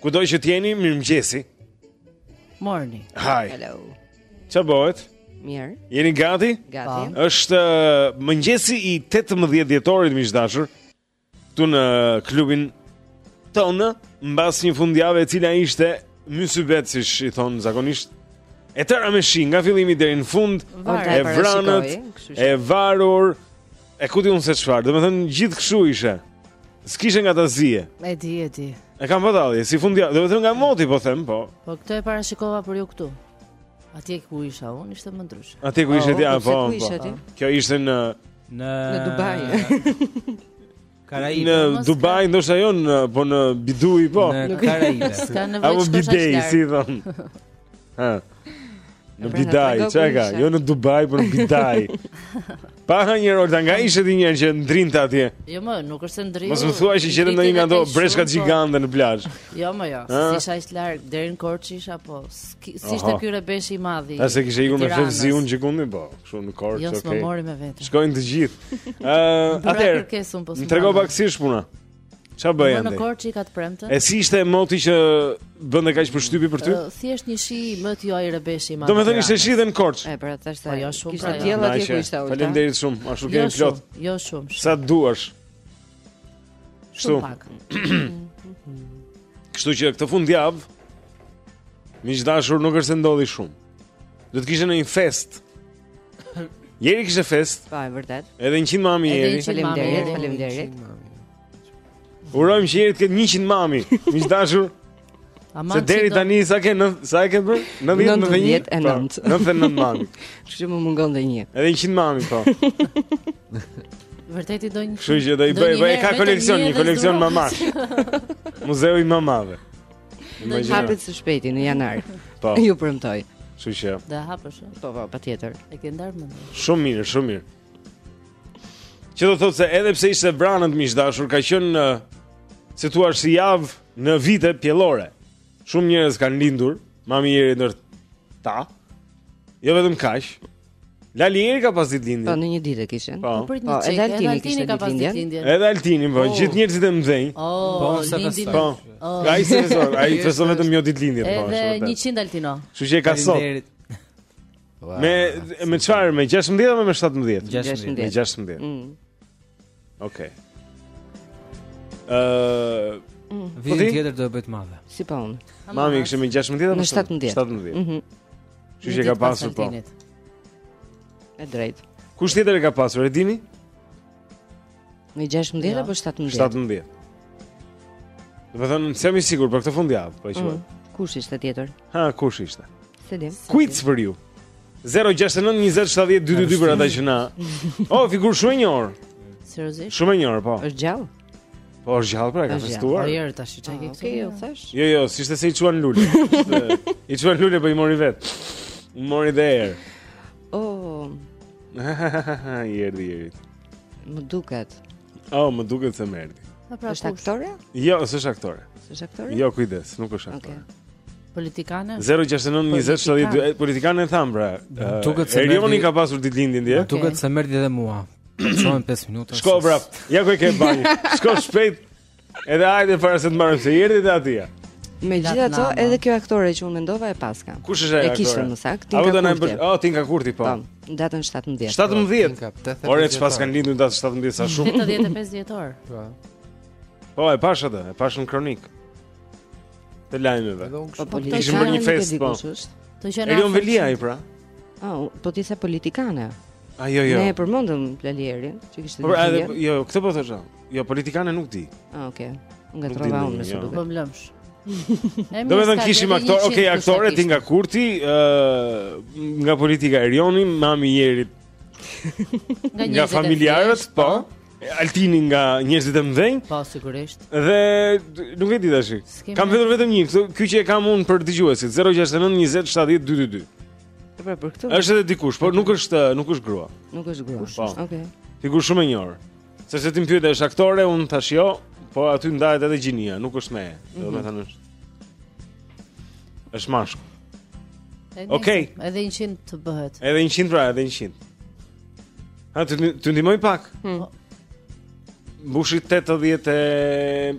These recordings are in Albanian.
Kudo që të jeni, mirëmëngjesi Morning Hi Hello Ça bëhet? Mirë Jeni gati? Gati po. është uh, mëngjesi i 18 dhjetorit miq të dashur Këtu në klubin tonë Mbas një fundjave e cila ishte Mysybet siç i thonë zakonisht E tëra me shi nga fillimi deri në fund E vranët E varur E ku di unë se çfarë? Domethënë gjithë kështu ishte. S'kishe nga ta zije. E di, e di. E kam vëdallje, si fundja, domethënë nga moti po them, po. Po këtë e parashikova për ju këtu. Atje ku isha unë ishte më ndryshe. Atje ku ishe ti, po, po. Kjo ishte në në në Dubai. Karaibe. Në Mos Dubai ndoshta jo në po në Bidui po. Në Karaibe. S'ka nevojë Apo të shkosh aq bidej si larg. thon. Ha. Në Pra, Bidai, trego çka ku ka? ishe. Jo në Dubai, por në Bidai. Pa hajde njëherë, nga ishe ti njëherë që ndrinte atje. Jo më, nuk është se ndriu. Mos më thuaj që qe ndonjë nga ato breshkat gjigande në plazh. Jo më jo, Ha? s'isha aq larg deri në Korçë isha po. s- Ki, si ishte ky rebeshi i madhi? Ah se kishe ikur me Fevziun gjikundi po, kështu në korçë, jo, okay. Jo, s'më mori me vete. Shkojnë të gjithë. Ë, uh, atëherë. Po më trego pak si ish puna. Ça bëje andej? Në Korçë ika të premtë. E si ishte moti që bën kaq përshtypje për ty? Uh, thjesht një shi më tej jo rebesh i madhi. Domethënë ishte shi dhe në korçë. E pra tash sa. Po jo shumë. Kishte diell atje ku ishte Julka. Faleminderit shumë. Ashtu jo kemi plot. Jo shumë. Sa duash. Shumë pak. Kështu që këtë fundjavë Miq dashur nuk është se ndodhi shumë. Do të kishte ndonjë festë. Jeri kishe festë. Po, e vërtetë. Edhe 100 mami Jeri. Faleminderit, faleminderit. Urojmë që Jeri të ketë 100 mami. Miq dashur, Aman, se deri tani sa ke në sa e ke bërë? 90 me 1. 99. 99 mami. Kështu që më mungon dhe një. Edhe 100 mami po. Vërtet i do një. Kështu që do i bëj, bëj, ka koleksion, një koleksion mamash. Muzeu i mamave. Do të hapet së shpejti në janar. Po. Ju premtoj. Kështu që. Do hapësh. Po po, patjetër. E ke ndër mend. Shumë mirë, shumë mirë. Që do thotë se edhe pse ishte vranët miq të dashur, ka qenë si t'jua them si javë në vite pjellore. Shumë njerëz kanë lindur, mami i Jerit ndër ta. Jo vetëm kaq. Lali Eri ka pas ditëlindje. Po në një ditë e kishin. Po, po, po edhe Altini kishte ditëlindje. Edhe Altini, po, po. gjithë njerëzit e mëdhenj. Po, sa feston. Po. Oh. Ai s'e feston, ai feston vetëm një ditëlindje, po. Edhe 100 Altino. Kështu që e ka sot. Wow, me me çfarë? Me 16 apo me 17? 16. Me 16. Mm. Okej. Okay. Ëh, uh, mm. Po vitin tjetër do e bëj të madhe. Si po unë. Mami kishte me 16 apo me 17? 17. Mhm. Mm Ju që ka pasur po. E drejtë. Kush tjetër e ka pasur, e dini? Në 16 apo 17? 17. Domethënë, s'jam i sigurt për këtë fundjavë, po e quaj. Mm. Kush ishte tjetër? Ha, kush ishte? S'e di. Quiz for you. 069207222 për ata që na. Oh, figurë shumë e njohur. Seriozisht? Shumë e njohur, po. Është gjallë. Po është gjallë pra, ka festuar. Po ore tash çka ke ah, këtu, u thashë? Jo, jo, si ishte se i çuan lule. I çuan lule po i mori vetë. I mori dhe herë. Oh. Jeri, jeri. Më duket. Oh, më duket se merdi. Po pra, është aktore? Jo, s'është aktore. S'është aktore? Jo, kujdes, nuk është aktore. Okay. Politikane? 069 20 72 politikane them pra. Duket se Erioni ka pasur ditëlindjen dje. Duket se merdi edhe mua. Shkojmë 5 minuta. Shko vrap. Ja ku e ke bani. Shko shpejt. Edhe hajde para se të marrë se erdhi te atia. Megjithatë, edhe kjo aktore që unë mendova e paska. Kush është ajo? E kishte më saktë, Tinka Kurti. Apo do na Oh, Tinka Kurti po. Po, datën 17. 17. Ore që paska lindur datën 17 sa shumë. 85 vjetor. Po. Po, e pashë atë, e pashë në kronikë. Të lajmeve. Po, po, kishim bërë një festë po. Të qenë. Erion Veliaj pra. Oh, po ti sa politikane. A jo jo. Ne e përmendëm Lalierin, që kishte. Po, jo, këtë po thosha. Jo, politikane nuk di. Ah, okay. Ngatërrova unë se do të bëhem lëmsh. Domethënë kishim aktor, okay, aktore Tinka Kurti, ë uh, nga politika Erioni, mami i Jerit. nga nga familjarët, po. po. Altini nga njerëzit e mëdhenj. Po, sigurisht. Dhe nuk e di tash. Kam vetëm vetëm një, këtë ky që e kam unë për dëgjuesit, 069 20 70 222. Po, për këtë. Është edhe dikush, por nuk është, nuk është grua. Nuk është grua. Po. Okej. Okay. Figurë shumë e njohur. Sepse ti më pyete është aktore, unë thashë jo, po aty ndahet edhe gjinia, nuk është me. Domethënë, mhm, është. Është mashkull. Okej. Okay. Edhe 100 të bëhet. Edhe 100 pra, edhe 100. Hë të të ndihmoj pak. Hmm. Mbushi 81.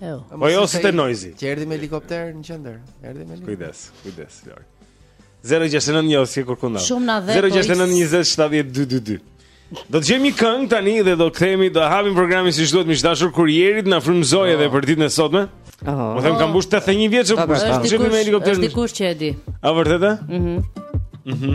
Ew. Po jo si te Noizy. Që erdhi me helikopter në qendër. Erdhi me helikopter. Kujdes, kujdes, Lori. 069 jo, sikur kundam. Shumë na dhe. 069 20 70 222. Do të gjejmë një këngë tani dhe do të kthehemi, do hapim programin siç duhet miq të dashur kur Jeri të na frymëzoi edhe për ditën e sotme. Ëh. Po them ka mbush 81 vjeç, po jemi me helikopter. Është dikush që e di. Ah, vërtet? Mhm. Mhm.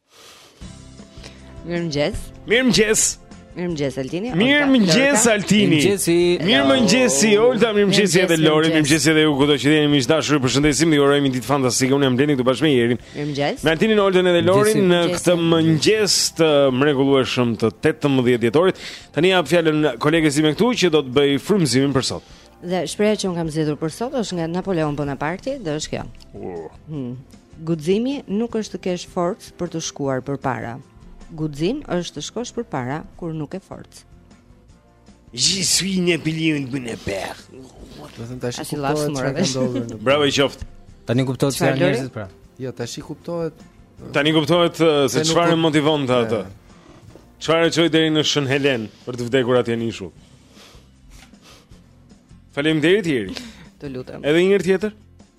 Mirëmëngjes Mirëmëngjes Mirëmëngjes Altini Mirëmëngjes Altini Mirëmëngjesi Olta Mirëmëngjesi edhe Lori Mirëmëngjesi edhe ju kudo që jeni Miq të dashur ju përshëndesim Dhe ju urojmë një ditë fantastike Unë jam Blendi këtu bashkë me Jerin Mirëmëngjes Me Altinin Oltën edhe Lorin Në këtë mëngjes të mrekullueshëm të 18 dhjetorit Tani jap fjalën koleges sime këtu Që do të bëjë frymëzimin për sot Dhe shprehja që un kam zgjedhur për sot është nga Napoleon Bonaparte, dhe është kjo. Uh. Hmm. Guximi nuk është të kesh forcë për të shkuar përpara. Guxim është të shkosh përpara kur nuk ke forcë. Je suis Napoleon Bonaparte. Do të tash kuptohet Bravo i qoftë. Tani kuptohet se janë njerëzit pra. Jo, tashi kuptohet. Tani kuptohet uh, se çfarë e motivonte atë. Çfarë e çoi deri në Shën Helen për të vdekur atje në ishull. Faleminderit Jeri. Të lutem. Edhe një herë tjetër.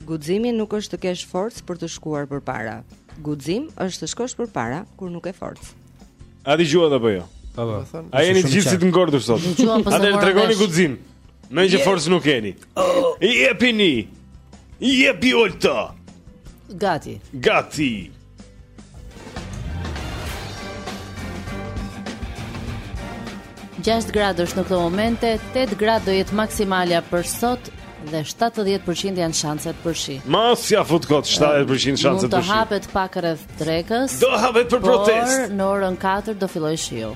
Guximi nuk është të kesh forcë për të shkuar përpara. Guxim është të shkosh përpara kur nuk ke forcë. A e dëgjuat apo jo? Po. po. A jeni gjithë si të ngordhur sot? Po A deri tregoni guxim? Meqë forcë nuk keni. Oh. I jepini. Jepi Olta. Gati. Gati. Gjashtë gradë është në këto momente, 8 gradë do jetë maksimalja për sot dhe 70% janë shanset për shi. Mos ja fut kot 70% shanset për shi. Mund të hapet pak rreth drekës. Do hapet për protestë. Por në orën 4 do fillojë shiu.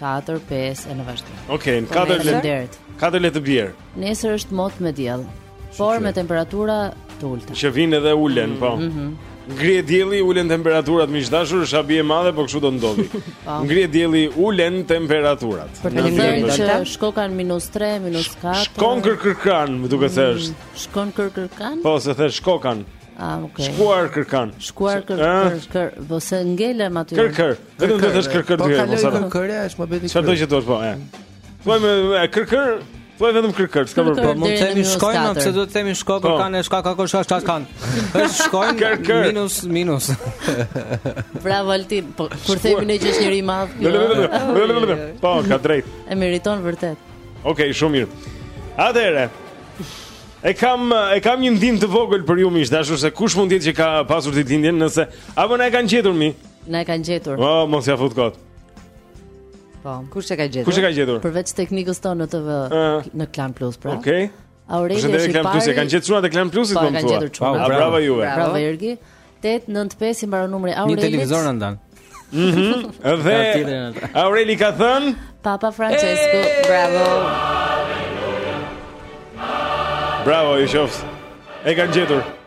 4 5 e në vazhdim. Okej, okay, 4 le. 4 le të bjerë. Nesër është mot me diell, por me temperatura të ulëta. Që vin edhe ulen, po. Mhm. Mm Ngrihet dielli, ulen temperaturat miq të dashur, është habi e madhe, po kështu do ndodhë. Po. Ngrihet dielli, ulen temperaturat. Për të thënë që shkokan minus 3, minus 4. Shkon kër kërkan, më duket se mm, është. Shkon kër kërkan? Po, se the shkokan. Ah, okay. Shkuar kërkan. Shkuar kër kër kër, po se ngelëm aty. Kër kër. Vetëm do të thuash kër kër dy herë, po sa. Kër kër, është më bëti. Çfarë do të thuash po, e. Thuaj me kërkër, thuaj vetëm kërkër, s'ka problem. Po mund të themi shkojnë, pse duhet të themi shko kërkan po. kanë shka ka kush është çat kanë. Është shkojnë minus minus. Bravo Altin, po kur themi ne që është njeri i madh. Po, ka drejt. E meriton vërtet. Okej, shumë mirë. Atëherë. E kam e kam një ndihmë të vogël për ju miq të dashur se kush mund të jetë që ka pasur ditëlindjen nëse apo na e kanë gjetur mi. Na e kanë gjetur. Po, mos ja fut kot. Po. Kush e ka gjetur? Kush e ka gjetur? Përveç teknikës tonë në TV uh, në Klan Plus, pra. Okej. Okay. Aureli është i pari. Klan Plus e kanë gjetur çunat e Klan Plusit, po më thua. Po, bravo, bravo juve. Bravo Ergi. 895 i mbaron numri Aurelit. Një televizor na ndan. Mhm. Dhe Aureli ka thënë Papa Francesco, bravo. Bravo, ju qoftë. E kanë gjetur.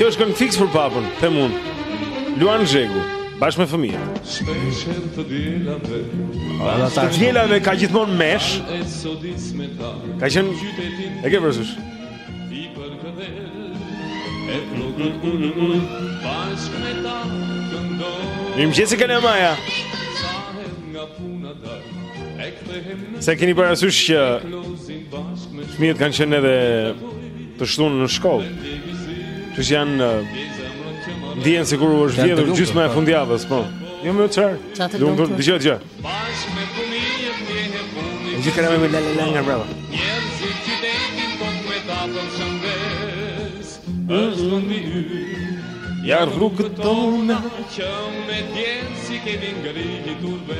Kjo është këngë fiks për papën, them unë. Luan Zhegu, bashkë me fëmijët. Shpeshër të dielave. Ala ta dielave ka gjithmonë mesh. Ka qen e ke vërsysh. I për këtë e plotën unë bashkë me ta këndoj. Mirëmëngjes Kalemaja. Sa herë nga puna Se keni parasysh që fëmijët kanë qenë edhe të shtunën në shkollë. Që që janë ndjerë sikur u është vjedhur gjysma e po. fundjavës, po. Jo më çfarë? Çfarë do të dëgjoj gjë? Ju kanë më lënë lënë nga brava. Është vendi yt Ja rrugët tona Që me dijenë si kemi ngërini turbe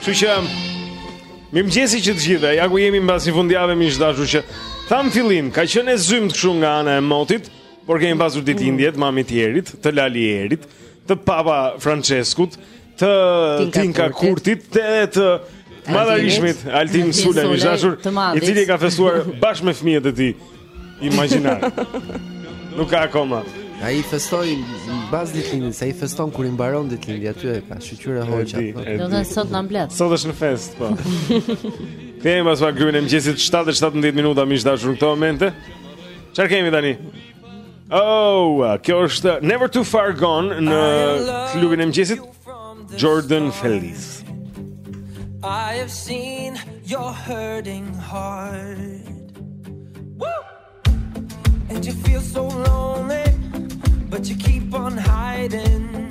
Kështu që mirëmëngjesi të gjithëve Ja ku jemi mbas një fundjave miq të dashur që Thamë në fillim, ka qënë e zymtë kështu nga ana e motit Por kemi pasur ditëlindjet, mamit të Jerit, të Lali Erit Të Papa Françeskut të Tinka Kurtit dhe të Madhërishmit Altin Sulaj miq të dashur, i cili ka festuar bashkë me fëmijët e tij imagjinar. Nuk ka akoma. Ai feston pas ditëlindjes, ai feston kur i mbaron ditëlindja aty e ka shqyr e hoqa. Po. Do të thënë sot na mblet. Sot është në festë, po. Kemi pas vakrimin e mëngjesit 7:17 minuta miq të dashur këto momente. Çfarë kemi tani? Oh, kjo është Never Too Far Gone në klubin e mëngjesit. Jordan Feliz. I have seen your hurting heart. Woo! And you feel so lonely, but you keep on hiding.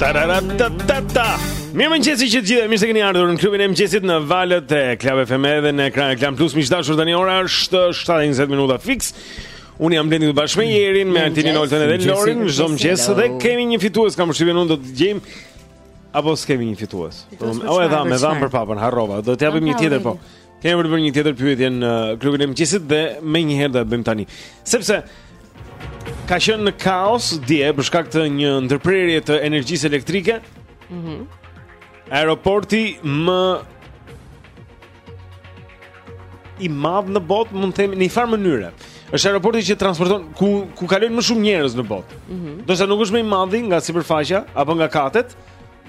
Tararatata. Mirëmëngjesi të gjithë, mirë se keni ardhur në klubin e mëngjesit në valët e Club FM dhe në ekran e Klan Plus. Miq të dashur, tani ora është 7:20 minuta fiks. Unë jam Blendi së bashku me Jerin, me Altinin Oltën dhe Lorin, çdo mëngjes dhe kemi një fitues, kam përshtypjen unë do të gjejmë apo s'kemi një fitues. O e dhamë, e dhamë për Papën, harrova. Do të japim një tjetër po. Kemi për të bërë një tjetër pyetje në klubin e mëngjesit dhe menjëherë do e bëjmë tani. Sepse ka qenë në kaos dje për shkak të një ndërprerje të energjisë elektrike. Mhm. Mm Aeroporti më i madh në botë, mund të themi në një farë mënyre. Është aeroporti që transporton ku ku kalojnë më shumë njerëz në botë. Mhm. Mm Do të thotë nuk është më i madhi nga sipërfaqja apo nga katet,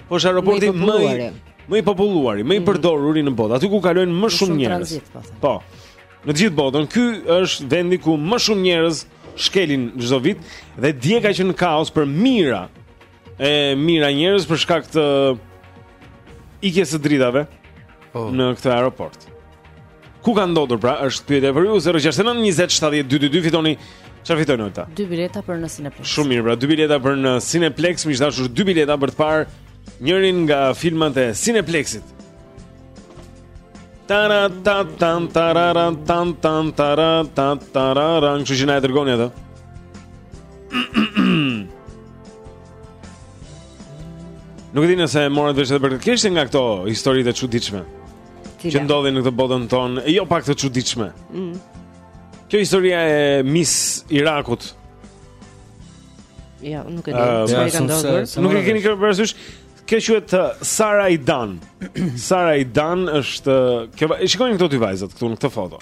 por është aeroporti më i më i populluari, më i mhm. përdoruri në botë, aty ku kalojnë më shumë njerëz. Po, po. Në gjithë botën, ky është vendi ku më shumë njerëz shkelin çdo vit dhe dje ka qenë kaos për mijëra e mijëra njerëz për shkak të ikjes së dritave oh. në këtë aeroport. Ku ka ndodhur pra? Është pyetja për ju 069 20 70 222 fitoni çfarë fitojnë ata? Dy bileta për në Cineplex. Shumë mirë, pra dy bileta për në Cineplex, me dashtë dy bileta për të parë njërin nga filmat e Cineplexit. Tara ta tan tarara tan tan tara ta tarara, kështu që na e dërgoni atë. Nuk e di nëse morët vesh edhe për këtë që është nga këto historitë e çuditshme. Cila? Që ndodhin në këtë botën tonë, jo pak të çuditshme. Mm. Kjo historia e Miss Irakut. Ja, nuk e di, uh, çfarë ka ndodhur. Nuk e keni fare parasysh. Kjo quhet uh, Sara Idan. Sara Idan është, uh, t'i shikojmë këto dy vajzat këtu në këtë foto.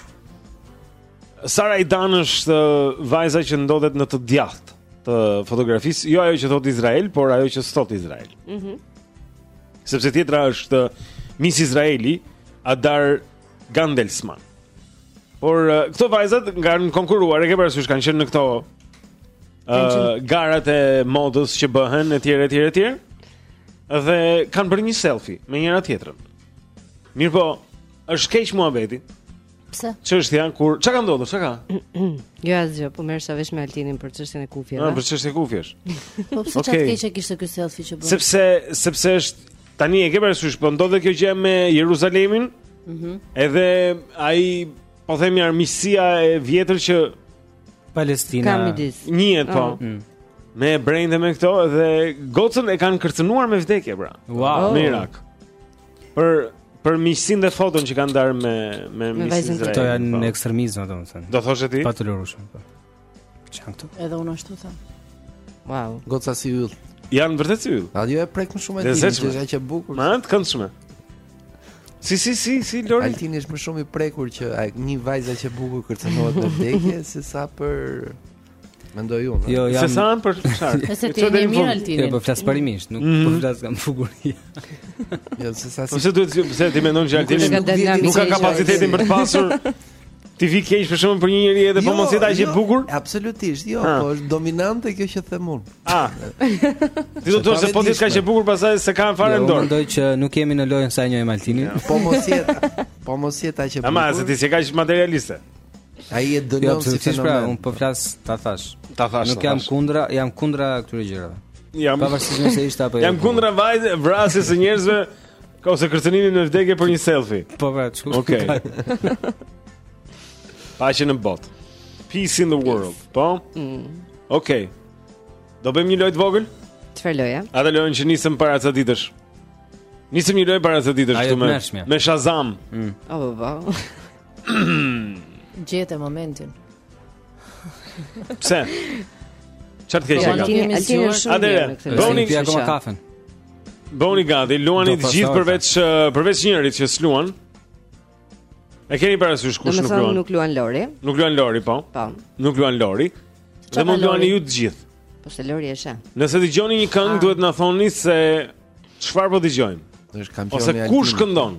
Sara Idan është uh, vajza që ndodhet në të djathtë të fotografisë, jo ajo që thotë Izrael, por ajo që s'thotë Izrael. Mhm. Mm Sepse tjetra është Miss Izraeli, Adar Gandelsman. Por uh, këto vajzat kanë konkuruar e ke parasysh kanë qenë në këto uh, garat e modës që bëhen e tjera, e tjera, e tjera Dhe kanë bërë një selfie me njëra-tjetrën Mirëpo, është keq muhabeti Pse? Çështja kur çka ka ndodhur, çka ka? Jo asgjë, po merresha vesh me Altinin për çështjen e kufjeve. Ah, për çështjen e kufjeve. Po pse çfarë të keqe kishte ky selfie që bën? Sepse sepse është tani e ke parasysh, po ndodh kjo gjë me Jeruzalemin? Mhm. Edhe ai po them një armiqësia e vjetër që Palestina. Kamidis. Njihet po. Ah. Mm. Me hebrenjtë me këto dhe gocën e kanë kërcënuar me vdekje pra. Wow. Në Irak. Për për miqësinë dhe foton që kanë ndarë me me Miss Izraelin. Këto janë po. ekstremizma domethënë. Do thoshe ti? Të patolerueshëm. Po. Ç'janë këto. Edhe unë ashtu them. Wow, goca si yll. Janë vërtet si yll. Ajo e prek më shumë atë, është aq e bukur. Ma të këndshme. Si si si si Lori. Altini është më shumë i prekur që një vajza kaq e bukur kërcënohet me vdekje se sa për Mendoj unë. Jo, jam. Se sa janë për çfarë? Nëse ti je mirë Altin. Jo, po flas parimisht, nuk po mhm. flas për bukuri. Jo, se sa. Po se duhet të pse ti mendon që Altini nuk ka kapacitetin për të pasur T'i vijë keq për shkakun për një njerëz edhe po jo, mos jetë aq e jo, bukur? Absolutisht, jo, po është dominante kjo që them unë. Ah. Ti do të thuash se po të ishte kaq e bukur pastaj s'e kanë fare jo, dorë. Mendoj që nuk jemi në lojën sa e njohim Altinin. Po mos jetë. Po mos jetë aq e bukur. Ama se ti s'e ka materialiste. Ai e dënon jo, si pra, fenomen. Pra, unë po flas ta thashë. Ta thashë. Nuk jam kundra, jam kundra këtyre gjërave. Jam pavarësisht nëse ishte apo jo. Jam kundra vajzë vrasjes së njerëzve ose kërcënimit me vdekje për një selfie. Po pra, çku. Okej. Okay. Paqe në botë. Peace in the world. Po? Mm. Okej. Okay. Do bëjmë një lojë të vogël? Çfarë loje? Atë lojën që nisëm para ca ditësh? Nisëm një lojë para ca ditësh këtu me me Shazam. Mm. Oh, oh, oh. Gjete momentin. Pse? Çfarë të keqe ka? Atëherë, bëni një kafe kafen. Bëhuni gati, luani të gjithë përveç përveç njërit që s'luan. E keni parasysh kush nuk luan? Nuk luan Lori. Nuk luan Lori, po. Po. Nuk luan Lori. Dhe mund të luani ju të gjithë. Po se Lori është. Nëse dëgjoni një këngë, ah. duhet të na thoni se çfarë po dëgjojmë. Është kampioni. Ose kush këndon?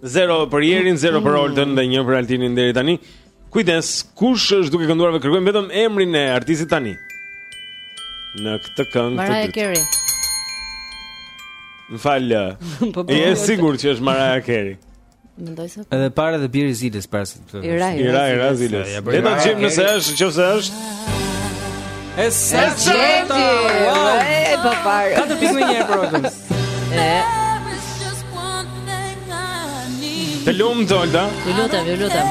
Zero për Jerin, zero për Oltën dhe një për Altinin deri tani. Kujdes, kush është duke kënduar dhe kërkojmë vetëm emrin e artistit tani. Në këtë këngë të dytë. Maraja Keri. Më fal. Po po. Je e sigurt që është Maraja Keri? Mendoj se po. Edhe para t'i biri ziles para se. I ra, i ra, i ra ziles. Le ta gjejmë nëse është, nëse është. E saktë. E po fare. Ka të pikë një për Oltën. E. Të lumtë Olta Të lutem, të lutem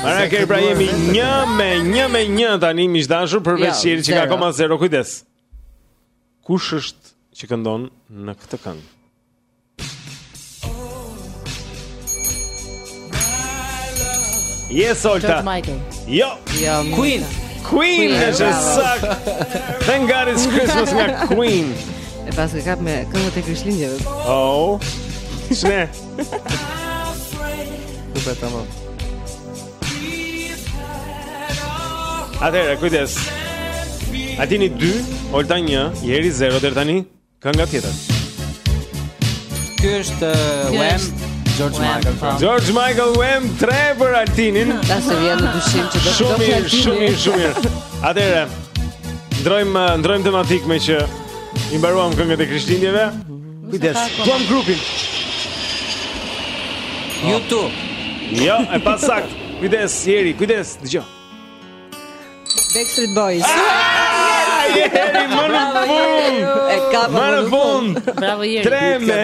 Maraja Keri pra jemi një me një me një tani, miq të dashur, përveç Jerit që ka akoma zero kujdes Kush është që këndon në këtë këngë? Yes, Olta. George Michael. Jo. Jo, Queen. Queen është e saktë. Thank God it's Christmas nga Queen. E paska kap me këngët e Krishtlindjeve. Oh. Shne. Super tamam. Atëherë, kujdes. Altini 2, Olta 1, Jeri 0 deri tani. Kënga tjetër. Ky është uh, Wham George Michael. Po. George Michael Wham 3 për Altinin. Pa s'e vë në dyshim që do fitojë Altini. Shumë shumë shumë. Atëherë ndrojmë uh, ndrojmë tematikë meqë i mbaruam këngët e Krishtlindjeve. Kujdes. Duam grupin. U2. Jo, e pasaktë. Kujdes, Jeri, kujdes, dëgjoje. Backstreet Boys. Jeri më në fund. E ka më në fund. Bravo Jeri. Tre me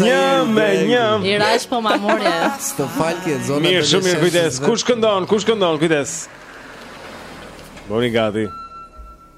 një me një. I rashë po ma more. Sto falke zona. Mirë, shumë mirë kujdes. Kush këndon? Kush këndon? Kujdes. Bëhuni gati.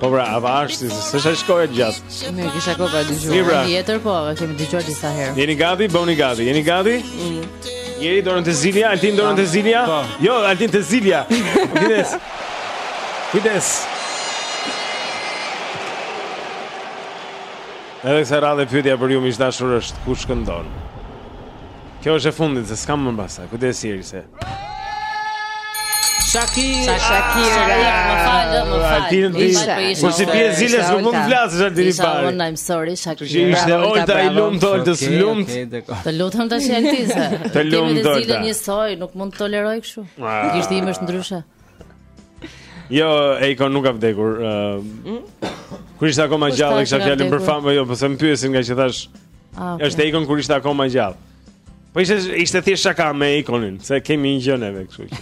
Po pra, avash se s'shkoi gjatë. Më kisha kohë pa e dëgjuar pra. Tjetër, po e kemi dëgjuar disa herë. Jeni gati, bëhuni gati. Jeni gati? Mm. Jeri dorën te zilja, Altin dorën te zilja. Po. Jo, Altin te zilja. Kujdes. Kujdes. Edhe kësaj radhe pyetja për ju miq të dashur është kush këndon. Kjo është e fundit se s'kam më pastaj. Kujdes Jeri se. Shakira, Shakira, më fal, më fal. Altin ti. Po s'i bie ziles nuk mund të flasësh aty i parë. Unë nda I'm sorry Shakira. Ti ishte Olta i lumtë, Olta i lumtë. Të lutem tash Altin se. Të lumtë Olta. Ti me zile njësoj, nuk mund të toleroj kështu. Ishte ah. Imi është ndryshe. Jo, Akon nuk ka vdekur. Uh, mm? Kur ishte akoma gjallë, kisha fjalën për famë, jo, po se më pyesin nga që thash. Ah, okay. Është Akon kur ishte akoma gjallë. Po ishte ishte thjesht shaka me Akonin, se kemi një gjë neve kështu që.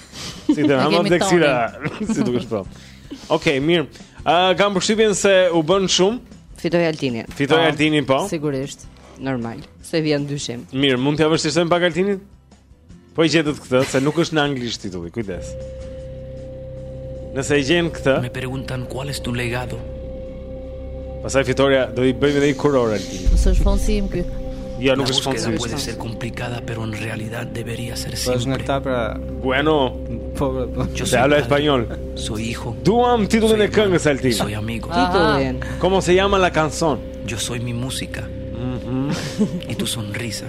Si të hamë deksira, si duhet të thotë. Okej, okay, mirë. Uh, kam përshtypjen se u bënë shumë. Fitoi Altini. Fitoi po, Altini po. Sigurisht, normal. S'e vë në dyshim. Mirë, mund t'ia vështirësojmë pak Altinit? Po e gjetët këtë, se nuk është në anglisht titulli, kujdes. Nëse e gjen këtë... Me preguntan cuál es tu legado. Pastaj fitorja do i bëjmë dhe një kurorë. Nëse është Fonsi im kjo. Ja, nuk është Fonsi im. Puede ser complicada, pero en realidad debería ser simple. Po është në këta pra... Bueno... Po, po, po. Se habla español. Soy hijo. Duam titullin e këngës, Altin. Soy amigo. Titullin. Cómo se llama la canción? Yo soy mi música. Mm -hmm. y tu sonrisa.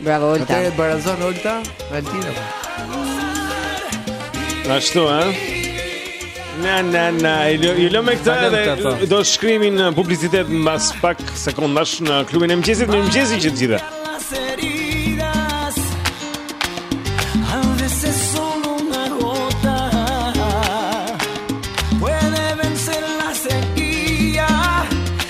Bravo Olta. Atëherë barazon Olta me Altinin. Ashtu, ha? Na na na, ju ju lëmë këta edhe do shkojmë në publicitet mbas pak sekondash në Klubin e Mëngjesit, në mëngjesin që të gjitha.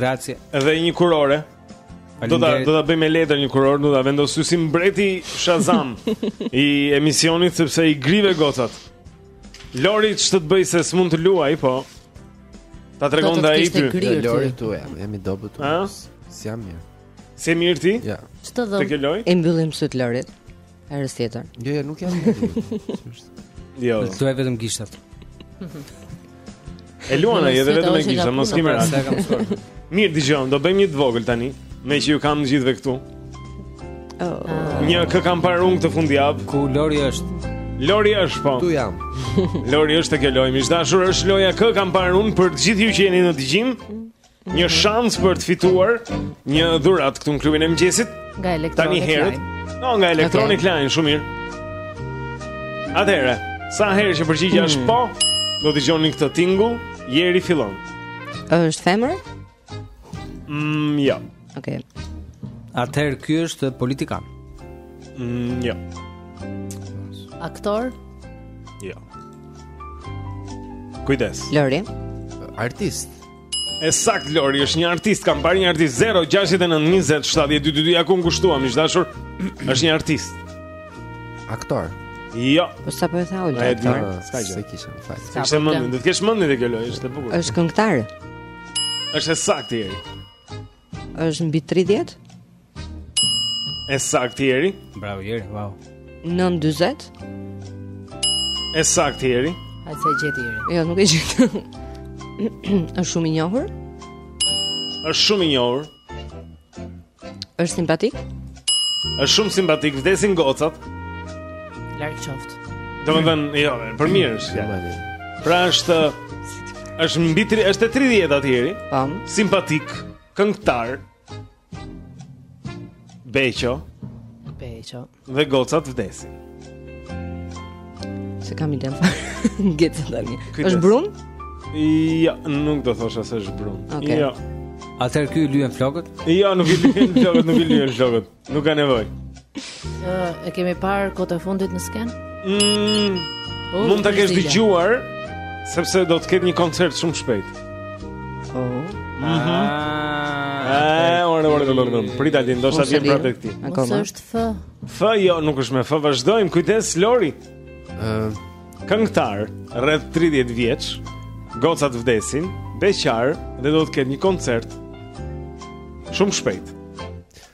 Grazie. Edhe një kurorë. Do ta do ta bëj me letër një kurorë, do ta vendos si mbreti Shazam i emisionit sepse i grive gocat. Lori ç'të bëj se s'mund të luaj, po. Ta tregon dhe ai ty. Lori tu jam, jam i dobët. Ëh? S'jam mirë. S'je mirë ti? Ja. Ç'të dhemb? Te kjo lojë? E mbyllim sytë Lorit. Herës tjetër. Jo, jo, nuk jam i gatshëm. Jo. Do të luaj vetëm gishtat. E luan ai edhe vetëm me gishtat, mos ki merak. Sa kam shkuar. Mirë, dëgjojmë, do bëjmë një të vogël tani, meqë ju kam të gjithëve këtu. Oh. Një kë kam parë unë këtë fundjavë. Ku Lori është? Lori është po. Tu jam. Lori është te kjo lojë, miq të dashur është loja kë kam parë unë për të gjithë ju që jeni në dëgjim. Një shans për të fituar një dhuratë këtu në klubin e mëngjesit. Nga Electronic Tani herët. No, nga Electronic Line okay, shumë mirë. Atëherë, sa herë që përgjigja është mm. po, do të dëgjoni këtë tingull, Jeri fillon. Është femër? Mm, jo. Okej. Okay. Atëherë ky është politikan. Mm, jo. Aktor? Jo. Kujdes. Lori. Artist. E saktë Lori është një artist, kam parë një artist 069 20 7222 ja ku ngushtuam, miq të dashur, është një artist. Aktor. Jo. Po sapo e tha Olta? E di, s'ka gjë. S'e kisha fare mendjen, do të kesh mendjen te kjo lojë, është e bukur. Është këngëtar. Është e saktë Jeri. Është mbi 30? E saktë jeri. Bravo jeri, wow. 9:40. E saktë jeri. A s'e gjeti Jeri? Jo, nuk e gjeti. Është shumë i njohur. Është shumë i njohur. Është simpatik. Është shumë simpatik, vdesin gocat. Larg qoftë. Domethën, jo, për mirë është ja. Pra është është mbi 30 atëherë. Pam. Simpatik, këngëtar. Beqar Beqar Dhe gocat vdesin S'e kam idenë Gjetë të një është brun? Ja, nuk do thosha se është brun Ok ja. Atëherë ky i lyen flokët? Ja, nuk i lyen flokët, nuk i lyen flokët Nuk ka nevojë e kemi parë kohët e fundit në skenë? Mm, oh, mund ta kesh dëgjuar sepse do të ketë një koncert shumë shpejt. Oh. Mhm. Mm ah, ore ore ore ore. Prit ti, ndoshta vjen prapë tek ti. Ah, mos është F. F jo, nuk është me F, vazhdojmë. Kujdes Lori. Ë, uh. këngëtar, rreth 30 vjeç, gocat vdesin, beqar dhe do të ketë një koncert shumë shpejt.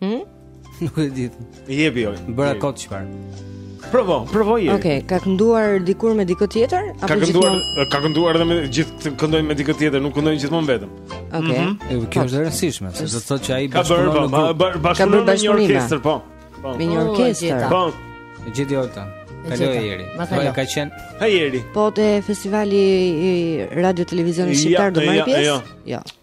Hm? Nuk e di. Jepi oj. Bëra kot fare. Provo, provo Jeri. Okej, ka kënduar dikur me dikë tjetër apo Ka kënduar, ka kënduar edhe të gjithë këndojnë me dikë tjetër, nuk këndojnë gjithmonë vetëm. Okej. Mhm. Kjo po. është e rëndësishme, se do të thotë që ai bashkëpunon po, me grup. Ka bërë bashkëpunim me një orkestër, po. po. Me një oh, orkestër. Po. E gjeti Olta. Kaloje Jeri Po e ka qenë Ha jeri Po te festivali i Radio Televizionit Shqiptar do marrë pjesë? Jo, jo, jo.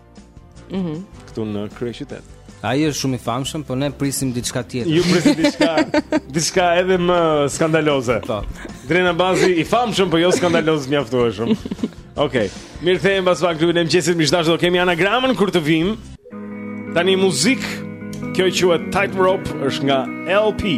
Mhm. Mm Këtu në kryeqytet. Ai është shumë i famshëm, po ne prisim diçka tjetër. Ju prisni diçka, diçka edhe më skandaloze. Po. Dren Abazi i famshëm, po jo skandaloz mjaftueshëm. Okej. Okay. Mirë kthehem pas pak te klubi i mëngjesit miq të dashur do kemi anagramën kur të vijmë. Tani muzikë. Kjo quhet Tightrope është nga LP.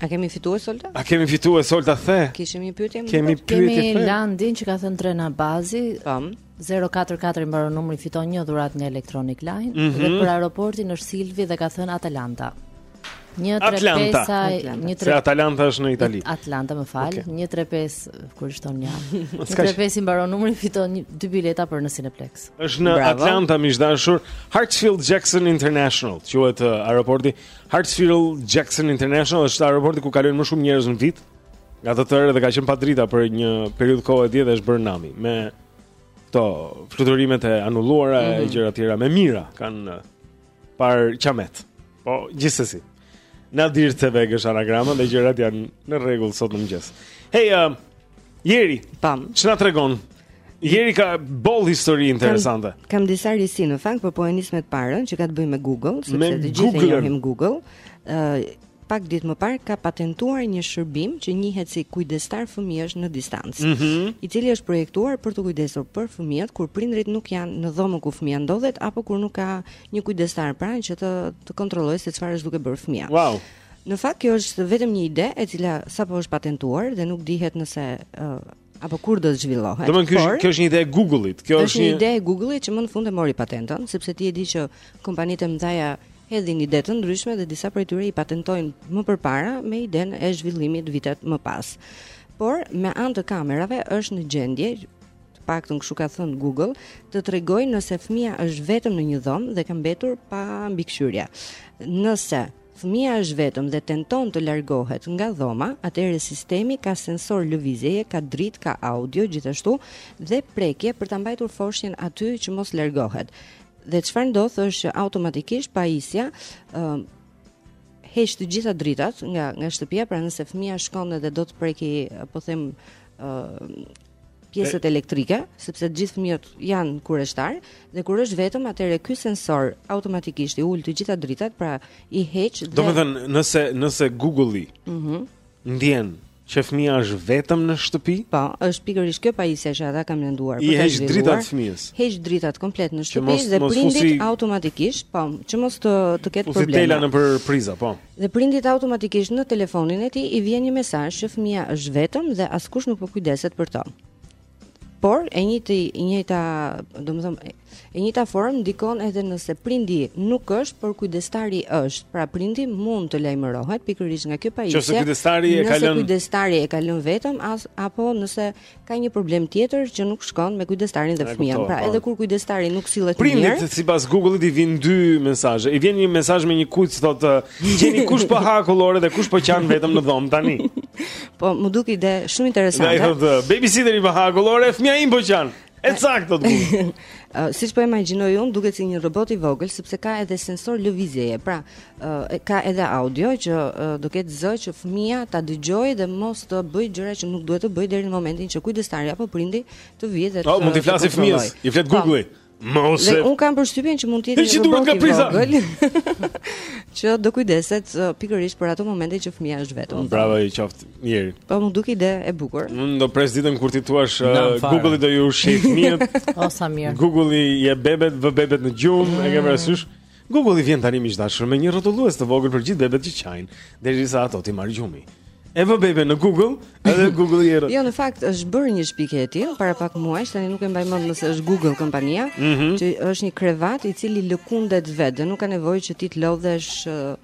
A kemi fituar Solta? A kemi fituar Solta the? Kishim një pyetje më. Kemi pyetje the. Kemi Landin që ka thënë trena bazi. Pam. 044 mbaron numri fiton një dhuratë nga Electronic Line mm -hmm. dhe për aeroportin është Silvi dhe ka thënë Atalanta. 1 3 5 1 3 Atalanta është në Itali. Atlanta më fal, 1 3 5 kur shton një. 1 3 5 i mbaron numri fiton dy bileta për në Cineplex. Është në Atlanta miq të dashur, Hartsfield Jackson International, quhet uh, aeroporti. Hartsfield Jackson International është aeroporti ku kalojnë më shumë njerëz në vit. Nga të tërë dhe ka qenë pa drita për një periudhë kohe dhe është bërë nami me këto fluturimet e anulluara mm -hmm. e mhm. gjëra të tjera me mijëra, kanë parë qametin. Po gjithsesi. Nadir TV është anagrama dhe gjërat janë në rregull sot në mëngjes. Hey, uh, Jeri, pam. Ç'na tregon? Jeri ka boll histori interesante. Kam, kam disa risi në fakt, por po e nis me të parën që ka të bëjë me Google, sepse të gjithë e njohim Google. Ë uh, pak ditë më parë ka patentuar një shërbim që njihet si kujdestar fëmijësh në distancë, mm -hmm. i cili është projektuar për të kujdesur për fëmijët kur prindërit nuk janë në dhomën ku fëmija ndodhet apo kur nuk ka një kujdestar pranë që të të kontrollojë se çfarë është duke bërë fëmija. Wow. Në fakt kjo është vetëm një ide e cila sapo është patentuar dhe nuk dihet nëse apo kur do të zhvillohet. Domthon kjo është kjo është një ide e Google-it. Kjo është një ide e Google-it që më në fund e mori patentën, sepse ti e di që kompanitë e mëdha hedhin ide të ndryshme dhe disa prej tyre i patentojnë më përpara me idenë e zhvillimit vitet më pas. Por me anë të kamerave është në gjendje të paktën kështu ka thënë Google, të tregojë nëse fëmija është vetëm në një dhomë dhe ka mbetur pa mbikëqyrje. Nëse fëmija është vetëm dhe tenton të largohet nga dhoma, atëherë sistemi ka sensorë lëvizjeje, ka dritë, ka audio gjithashtu dhe prekje për ta mbajtur foshnjën aty që mos largohet. Dhe çfarë ndodh është që automatikisht pajisja ë uh, heq të gjitha dritat nga nga shtëpia, pra nëse fëmija shkon edhe do të preki, po them, ë uh, pjesët elektrike, sepse të gjithë fëmijët janë kureshtarë dhe kur është vetëm atëhere ky sensor automatikisht i ul të gjitha dritat, pra i heq dhe Domethënë, nëse nëse Google-i ëh mm ndjen që fëmija është vetëm në shtëpi? Po, është pikërisht kjo pajisja që ata kanë menduar për ta zhvilluar. I heq dritat fëmijës. Heq dritat komplet në shtëpi dhe prindit automatikisht, po, që mos të të ketë probleme. Fusi tela nëpër priza, po. Dhe prindit automatikisht në telefonin e tij i vjen një mesazh që fëmija është vetëm dhe askush nuk po kujdeset për to. Por e njëjta e njëjta, domethënë e njëjta formë ndikon edhe nëse prindi nuk është, por kujdestari është. Pra prindi mund të lajmërohet pikërisht nga kjo pajisje. Nëse kujdestari e ka lënë kujdestari e ka lënë vetëm apo nëse ka një problem tjetër që nuk shkon me kujdestarin dhe fëmijën. Pra, po. edhe kur kujdestari nuk sillet mirë. Prindit sipas Google-it i vijnë dy mesazhe. I vjen një mesazh me një kujt thotë, "Gjeni kush po ha akullore dhe kush po qan vetëm në dhomë tani." Po, më duket ide shumë interesante. Ai thotë, "Babysitter-i po ha akullore, fëmia im po qan." Ekzakt do të bëj. Siç po imagjinoj unë, duket si një robot i vogël sepse ka edhe sensor lëvizjeje. Pra, ka edhe audio që do ketë zë që fëmija ta dëgjojë dhe mos të bëjë gjëra që nuk duhet të bëjë deri në momentin që kujdestari apo prindi të vijë dhe të Po, mund t'i flasë fëmijës, i flet po. Google-i. Mos. Dhe un kam përshtypjen që mund të jetë një robot i vogël. Që do kujdeset pikërisht për ato momente që fëmija është vetëm. Bravo i qoftë, mirë. Po më duket ide e bukur. Un do pres ditën kur të thuash Google-i do ju shohë fëmijët. O sa mirë. Google-i je bebet, vë bebet në gjumë, e ke parasysh? Google-i vjen tani miq të dashur me një rrotullues të vogël për gjithë bebet që qajnë, derisa ato t'i marrë gjumi. E vë bebe në Google, edhe Google i erë. Jo, në fakt është bërë një shpikje e tillë para pak muajsh, tani nuk e mbaj mend nëse është Google kompania, mm -hmm. që është një krevat i cili lëkundet vetë dhe nuk ka nevojë që ti të lodhesh uh,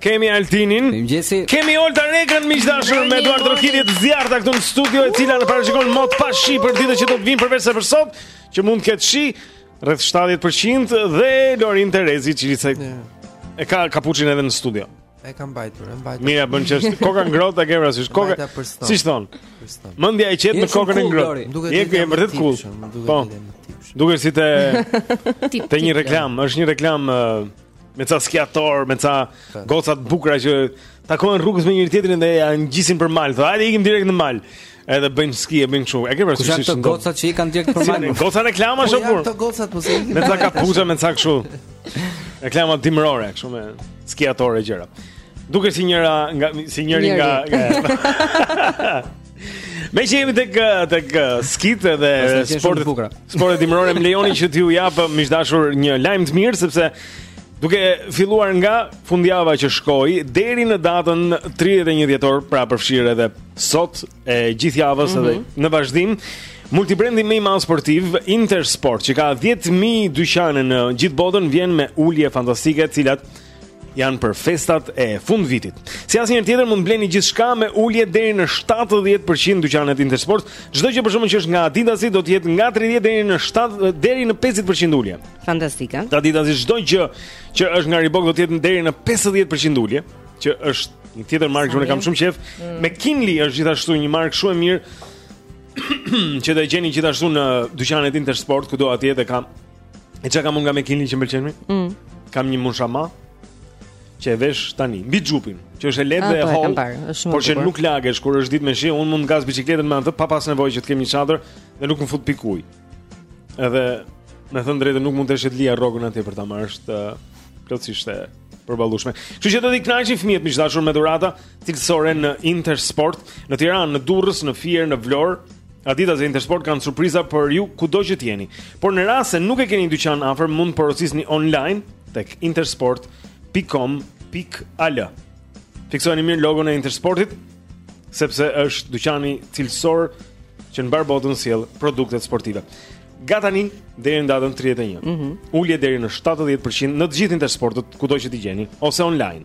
Kemi Altinin. Mirëmëngjesi. Kemi Olta Regan miq të dashur me Eduard Rokidit zjarrta këtu në studio e cila na parashikon mot pa shi për ditët që do të vijnë përveç se për sot që mund të ketë shi rreth 70% dhe Lorin Terezi që ishte e ka kapuçin edhe në studio. E kam mbajtur, e kam mbajtur. Mirë bën që është koka ngrohtë ta ke parasysh. Koka. Si thonë? Mendja e qetë në kokën e ngrohtë. Je cool, je vërtet cool. Po. Dukesh si te te një reklamë, është një reklamë me ca skiatorë, me ca goca të bukura që takohen rrugës me njëri-tjetrin dhe ia ngjisin për mal. Thonë, hajde ikim direkt në mal. Edhe bëjnë ski, e bëjnë kështu. E ke parasysh? Kush janë gocat që ikin direkt për mal? Goca reklama po, shumë. Po janë gocat po se ikin. Me ca kapuça, me ca kështu. Reklama dimërore kështu me skiatorë e gjëra. Dukesh si njëra nga si njëri nga Meqë jemi tek, tek skitë dhe sportet bukra Sportet dimërore më lejoni që t'ju jap miq të dashur një lajm të mirë Sepse duke filluar nga fundjava që shkoi Deri në datën 31 dhjetor pra përfshirë edhe sot e gjithë javës mm -hmm. edhe mhm. në vazhdim Multibrendi më i madh sportiv Intersport që ka 10.000 dyqane në gjithë botën Vjen me ulje fantastike të cilat janë për festat e fundvitit. Si asnjëherë tjetër, mund të blini gjithçka me ulje deri në 70% në dyqanet Intersport. Çdo gjë për shembull që është nga Adidasi, do të jetë nga 30 deri në, 7, deri në 50% ulje. Fantastike. Te Adidasi, çdo gjë që është nga Reebok, do të jetë deri në 50% ulje, që është një tjetër markë që unë e kam shumë qejf. Mm. McKinley është gjithashtu një markë shumë e mirë, që do e gjeni gjithashtu në dyqanet Intersport, kudo atje e kam E çka kam unë nga McKinley që m'pëlqen mi? Mm. Kam një mushama që e vesh tani mbi xhupin, që është e lehtë dhe e hollë. Por që nuk lagesh kur është ditë me shi, unë mund të ngas biçikletën me atë pa pas nevojë që të kem një çadër dhe nuk më fut pikë uji. Edhe me thënë të drejtën nuk m'u desh të lija rrogën atje për ta marrë është plotësisht e përballueshme. Kështu që do të kënaqni fëmijët miq të dashur me dhurata, cilësore në Intersport, në Tiranë, në Durrës, në Fier, në Vlorë. Adidas dhe Intersport kanë surpriza për ju kudo që të jeni. Por në rast se nuk e keni dyqan afër, mund të porosisni online tek intersport.com.al. Fiksojeni mirë logon e Intersportit sepse është dyqani cilësor që në mbarë botën sjell produktet sportive. Nga tani deri në datën 31. Mm -hmm. Ulje deri në 70% në të gjithë Intersportet kudo që t'i gjeni ose online.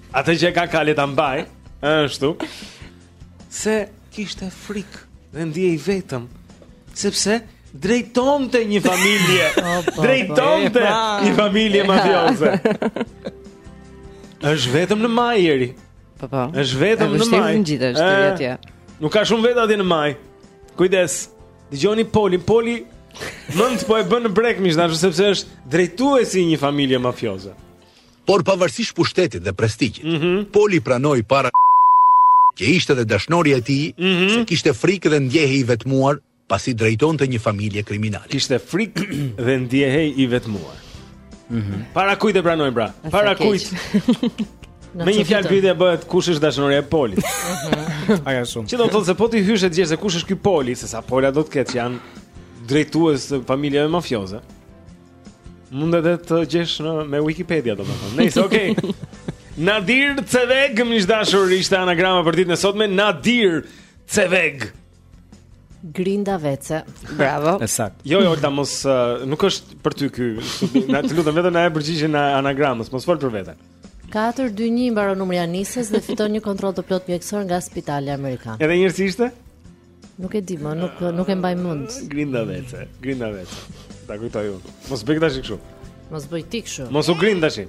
Atë që e ka kali ta mbaj, ashtu. Se kishte frikë dhe ndjehej vetëm sepse drejtonte një familje. Po, po, po. drejtonte një familje mafioze. Është vetëm në majë, Jeri. Po po. Është vetëm në majë. Është gjithashtu eh, atje. Nuk ka shumë vetë atje në majë. Kujdes. Dëgjoni Polin, Poli mund të po e bën në brekë miq të dashur sepse është drejtuesi i një familje mafioze. Por pavarësisht pushtetit dhe prestigjit, Poli pranoi para që ishte dhe dashnorja e tij, se kishte frikë dhe ndjehej i vetmuar, pasi drejtonte një familje kriminale. Kishte frikë dhe ndjehej i vetmuar. Mhm. Para kujt e pranoi pra? Para kujt? Me një fjalë pyetja bëhet kush është dashnorja e Polit. Mhm. Aja shumë. Që do të thotë se po t'i hysh e të gjesh se kush është ky Poli, se sa Pola do të ketë që janë drejtues të familjeve mafioze. Mund edhe të gjesh në me Wikipedia domethënë. Nice, okay. Nadir Ceveg, miq të dashur, ishte anagrama për ditën e sotme, Nadir Ceveg. Grindavece. Bravo. E saktë. Jo, jo, ta mos uh, nuk është për ty ky. Na të lutem vetëm na jep përgjigjen e anagramës, mos fol për veten. 421 mbaron numri i Anisës dhe fiton një kontroll të plot mjekësor nga Spitali Amerikan. Edhe njëherë si ishte? Nuk e di më, nuk nuk e mbaj mend. Grindavece, grindavece. Ta kujtoj unë. Mos bëj tash kështu. Mos bëj ti kështu. Mos u grind tash.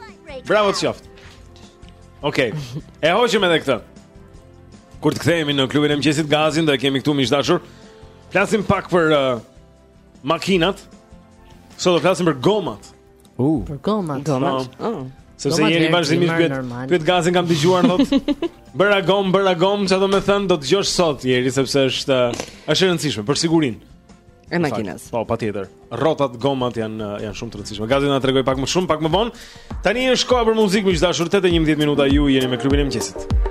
Bravo të qoftë. Okej. Okay. E hoqëm edhe këtë. Kur të kthehemi në klubin e mëngjesit Gazin, do e kemi këtu miq të dashur. Flasim pak për uh, makinat. Sot do flasim për gomat. Uh. Për gomat. Gomat. Oh. Sepse Jeri vazhdimisht pyet, pyet Gazin kam dëgjuar thotë. Bëra gomë, bëra gomë, çfarë do me thënë, do të dëgjosh sot Jeri sepse është është e rëndësishme për sigurinë e makinës. Po, patjetër. Rrotat, gomat janë janë shumë të rëndësishme. Gazi të na tregojë pak më shumë, pak më vonë. Tani është koha për muzikë, miq të dashur, 8:11 minuta ju jeni me klubin e mëngjesit.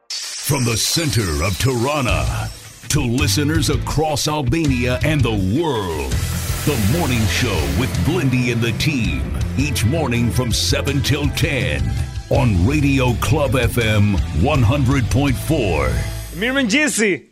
center of Tirana to listeners across Albania and the world. The morning show with Blindy and the team each morning from 7 till 10 on Radio Club FM 100.4. Mirëmëngjesi.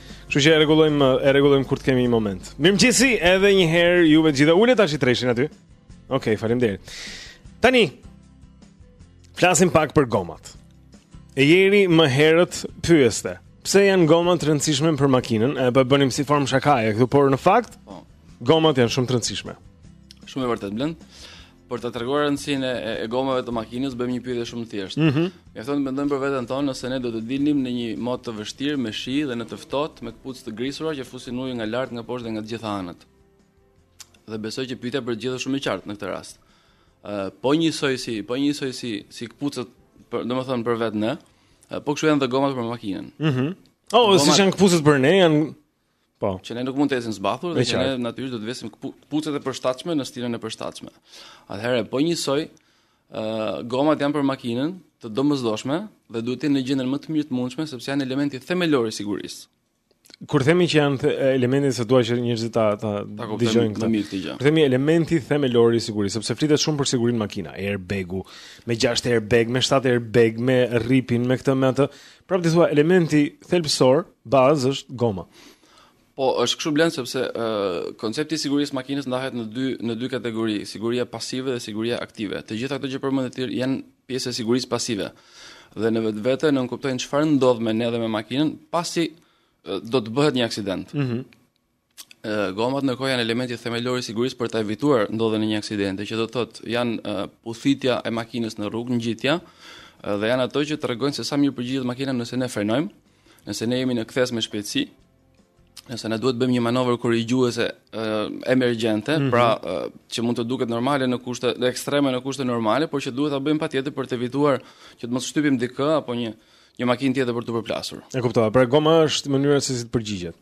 Kështu që e rregullojmë, e rregullojmë kur të kemi një moment. Mirëmëngjesi edhe një herë juve të gjitha. Ulet tash i treshin aty. Okej, okay, faleminderit. Tani flasim pak për gomat. Njeri më herët pyeste, pse janë gomat të rëndësishme për makinën? E po e bënim si formë shakaje këtu, por në fakt po. gomat janë shumë të rëndësishme. Shumë e vërtetë, Blend. Për të treguar rëndësinë e, e gomave të makinës, bëjmë një pyetje shumë të thjeshtë. Mm -hmm. Mjafton të mendojmë për veten tonë nëse ne do të dilnim në një mot të vështirë me shi dhe në të ftohtë me këpucë të grisura që fusin ujë nga lart, nga poshtë dhe nga të gjitha anët. Dhe besoj që pyetja për të gjithë është shumë e qartë në këtë rast. Ë uh, po njësoj si, po njësoj si si këpucët, domethënë për veten, uh, po kshu janë dhe gomat për makinën. Mhm. Mm oh, si janë këpucët për ne janë Po. Që ne nuk mund të ecim zbathur dhe që ne natyrisht do të veshim këpucët e përshtatshme në stinën e përshtatshme. Atëherë po njësoj ë gomat janë për makinën të domosdoshme dhe duhet të jenë në gjendjen më të mirë të mundshme sepse janë elementi themelor i sigurisë. Kur themi që janë elementi, se dua që njerëzit ta ta dëgjojnë këtë. Kur themi elementi themelor i sigurisë, sepse flitet shumë për sigurinë makina, airbagu, me 6 airbag, me 7 airbag, me rripin, me këtë me atë. Prapë ti thua elementi thelbësor Bazë është goma. Po, është kështu Blend sepse ë uh, koncepti i sigurisë së makinës ndahet në dy në dy kategori, siguria pasive dhe siguria aktive. Të gjitha këto që përmende ti janë pjesë e sigurisë pasive. Dhe në vetvete nënkuptojnë çfarë ndodh me ne dhe me makinën pasi uh, do të bëhet një aksident. Mhm. Mm Gomat ndërkohë janë elementi themelor i sigurisë për të evituar ndodhjen e një aksidenti, që do të thotë janë puthitja e makinës në rrugë, ngjitja dhe janë ato që tregojnë se sa mirë përgjigjet makina nëse ne frenojmë, nëse ne jemi në kthesë me shpejtësi, nëse ne duhet të bëjmë një manovër korrigjuese emergjente, mm -hmm. pra që mund të duket normale në kushte ekstreme në kushte normale, por që duhet ta bëjmë patjetër për të evituar që të mos shtypim dikë apo një një makinë tjetër për të përplasur. E kuptova. Pra goma është mënyra se si të përgjigjet.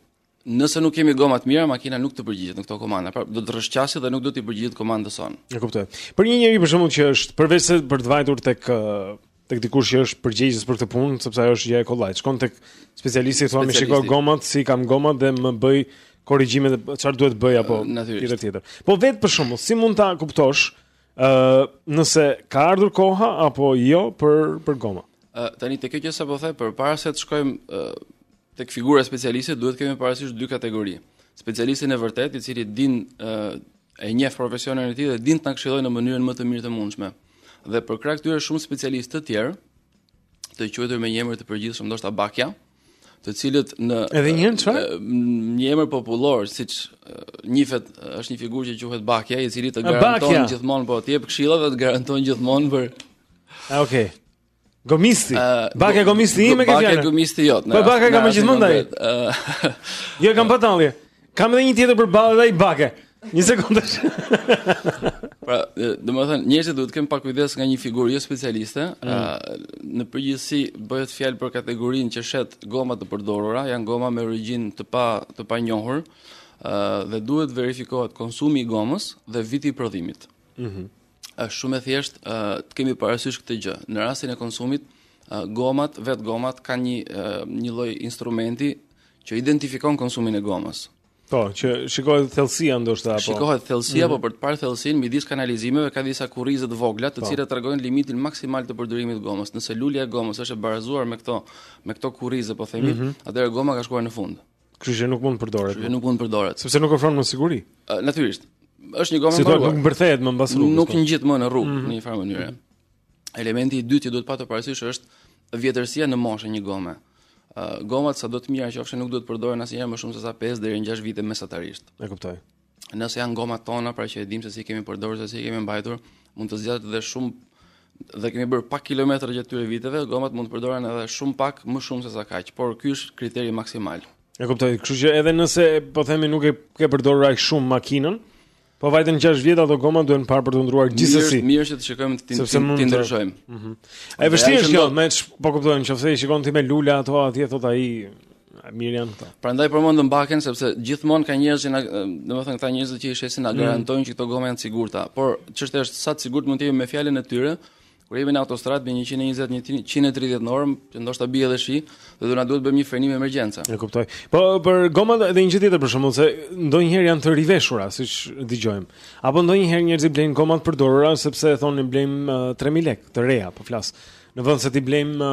Nëse nuk kemi goma të mira, makina nuk të përgjigjet në këto komanda. Pra do të rrëshqasi dhe nuk do të përgjigjet komandës sonë. E kuptoj. Për një njeri për shembull që është përveç se për të vajtur tek tek dikush që është përgjegjës për këtë punë, sepse ajo është gjë e kollajt. Shkon tek specialisti i thua më shiko gomat, si i kam gomat dhe më bëj korrigjime çfarë duhet të bëj apo tjetër tjetër. Po vetë për shembull, si mund ta kuptosh Ë, nëse ka ardhur koha apo jo për për goma. Ë, tani te kjo që sapo the, përpara se të shkojmë tek figura e specialistit, duhet të kemi parasysh dy kategori. Specialistin e vërtetë, i cili din ë e njeh profesionin e tij dhe din të na këshillojë në mënyrën më të mirë të mundshme. Dhe përkrah këtyre shumë specialistë të tjerë, të quajtur me një emër të përgjithshëm ndoshta Bakja, ë të cilët në Edhe një herë çfarë? Një emër popullor, siç njihet, është një figurë që quhet Bakja, i cili të garanton gjithmonë po të jep këshilla dhe të garanton gjithmonë për A okay. Gomisti. Uh, baka gomisti ime ke fjalën. Baka gomisti jot. Po baka kam gjithmonë, ndaj. Ëh. Jo kam batalje. Kam edhe një tjetër për ballë dhe ai bake. Një sekondë. pra, domethënë njerëzit duhet të kenë pak kujdes nga një figurë jo specialiste. Mm. A, në përgjithësi bëhet fjalë për kategorinë që shet goma të përdorura, janë goma me origjinë të pa të panjohur. Ë dhe duhet të verifikohet konsumi i gomës dhe viti i prodhimit. Mhm. Mm është shumë e thjeshtë të kemi parasysh këtë gjë. Në rastin e konsumit, gomat, vetë gomat kanë një një lloj instrumenti që identifikon konsumin e gomës. Po, që shikohet thellësia ndoshta apo. Shikohet thellësia, mm. po për të parë thellësinë midis kanalizimeve ka disa kurrize të vogla, të po. cilat tregojnë limitin maksimal të përdorimit të gomës. Nëse lulja e gomës është e barazuar me këto me këto kurrize, po themi, mm -hmm. atëherë goma ka shkuar në fund. Kështu që nuk mund të përdoret. Kështu që nuk mund të përdoret. Sepse nuk ofron më siguri. Natyrisht. Është një gomë më. Sigurisht nuk mbërthehet më mbas rrugës. Nuk po. ngjit më në rrugë mm -hmm. në një farë mënyre. Mm -hmm. Elementi i dytë që duhet patur parasysh është vjetërsia në moshën e një gome. Gomat sado të mira qofshin nuk duhet të përdoren asnjëherë më shumë se sa 5 deri në 6 vite mesatarisht. E kuptoj. nëse janë gomat tona, pra që e dimë se si kemi përdorur, se si kemi mbajtur, mund të zgjatet dhe shumë dhe kemi bërë pak kilometra gjatë këtyre viteve, gomat mund të përdoren edhe shumë pak më shumë se sa kaq, por ky është kriteri maksimal. E kuptoj, kështu që edhe nëse po themi nuk e ke përdorur aq shumë makinën, po vajtën 6 vjet ato goma duhen parë për t'u ndërruar gjithsesi. Mirë është që të shikojmë t'i t'i ndryshojmë. Ëh. Mhm. Është vështirë kjo, më po kuptojmë, nëse i shikon ti me lule ato atje thotë ai Mirë janë këto. Prandaj përmendëm Baken sepse gjithmonë ka njerëz që na, domethënë këta njerëz që i shesin na mm. garantojnë që këto goma janë të sigurta. Por çështja është sa të sigurt mund të jemi me fjalën e tyre. Kur jemi në autostradë me 120 130 në orë, që ndoshta bie edhe shi, dhe do na duhet bëjmë një frenim emergjence. E kuptoj. Po për gomat edhe një gjë tjetër për shkakun se ndonjëherë janë të riveshura, siç dëgjojmë. Apo ndonjëherë njerëzit blejnë goma të përdorura sepse thonë blejmë 3000 uh, lekë të reja, po flas. Në vend se t'i blejmë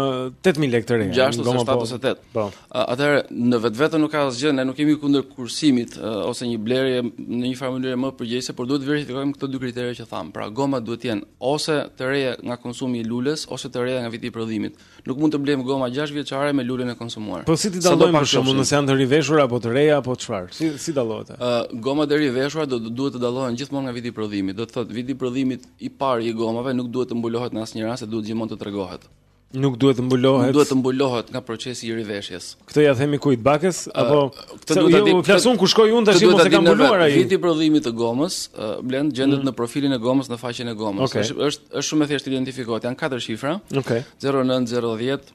8000 lekë të reja, 6 ose 7 ose 8. Po. Atëherë në vetvete nuk ka asgjë, ne nuk kemi kundër kursimit ose një blerje në një farë mënyre më përgjegjëse, por duhet të verifikojmë këto dy kritere që thamë. Pra gomat duhet të jenë ose të reja nga konsumi i lules ose të reja nga viti i prodhimit. Nuk mund të blejmë goma 6 vjeçare me lulen e konsumuar. Po si t'i dallojmë për shkakun nëse janë të riveshura apo të reja apo çfarë? Si si dallohet? Ë gomat e riveshura do të duhet të dallohen gjithmonë nga viti i prodhimit. Do të thotë viti i prodhimit i parë i gomave nuk duhet të mbulohet në asnjë rast, se duhet gjithmonë të tregohet. Nuk duhet të mbulohet. Nuk duhet të mbulohet nga procesi i riveshjes. Këtë ia themi kujt bakës apo këtë duhet të jo, di. Flasun ku shkoj unë tash mos e ka mbuluar ai. Viti i prodhimit të gomës, Blendi, gjendet mm. në profilin e gomës në faqen e gomës. Është është është shumë e thjeshtë të identifikohet. Janë katër shifra. Okej. 09 010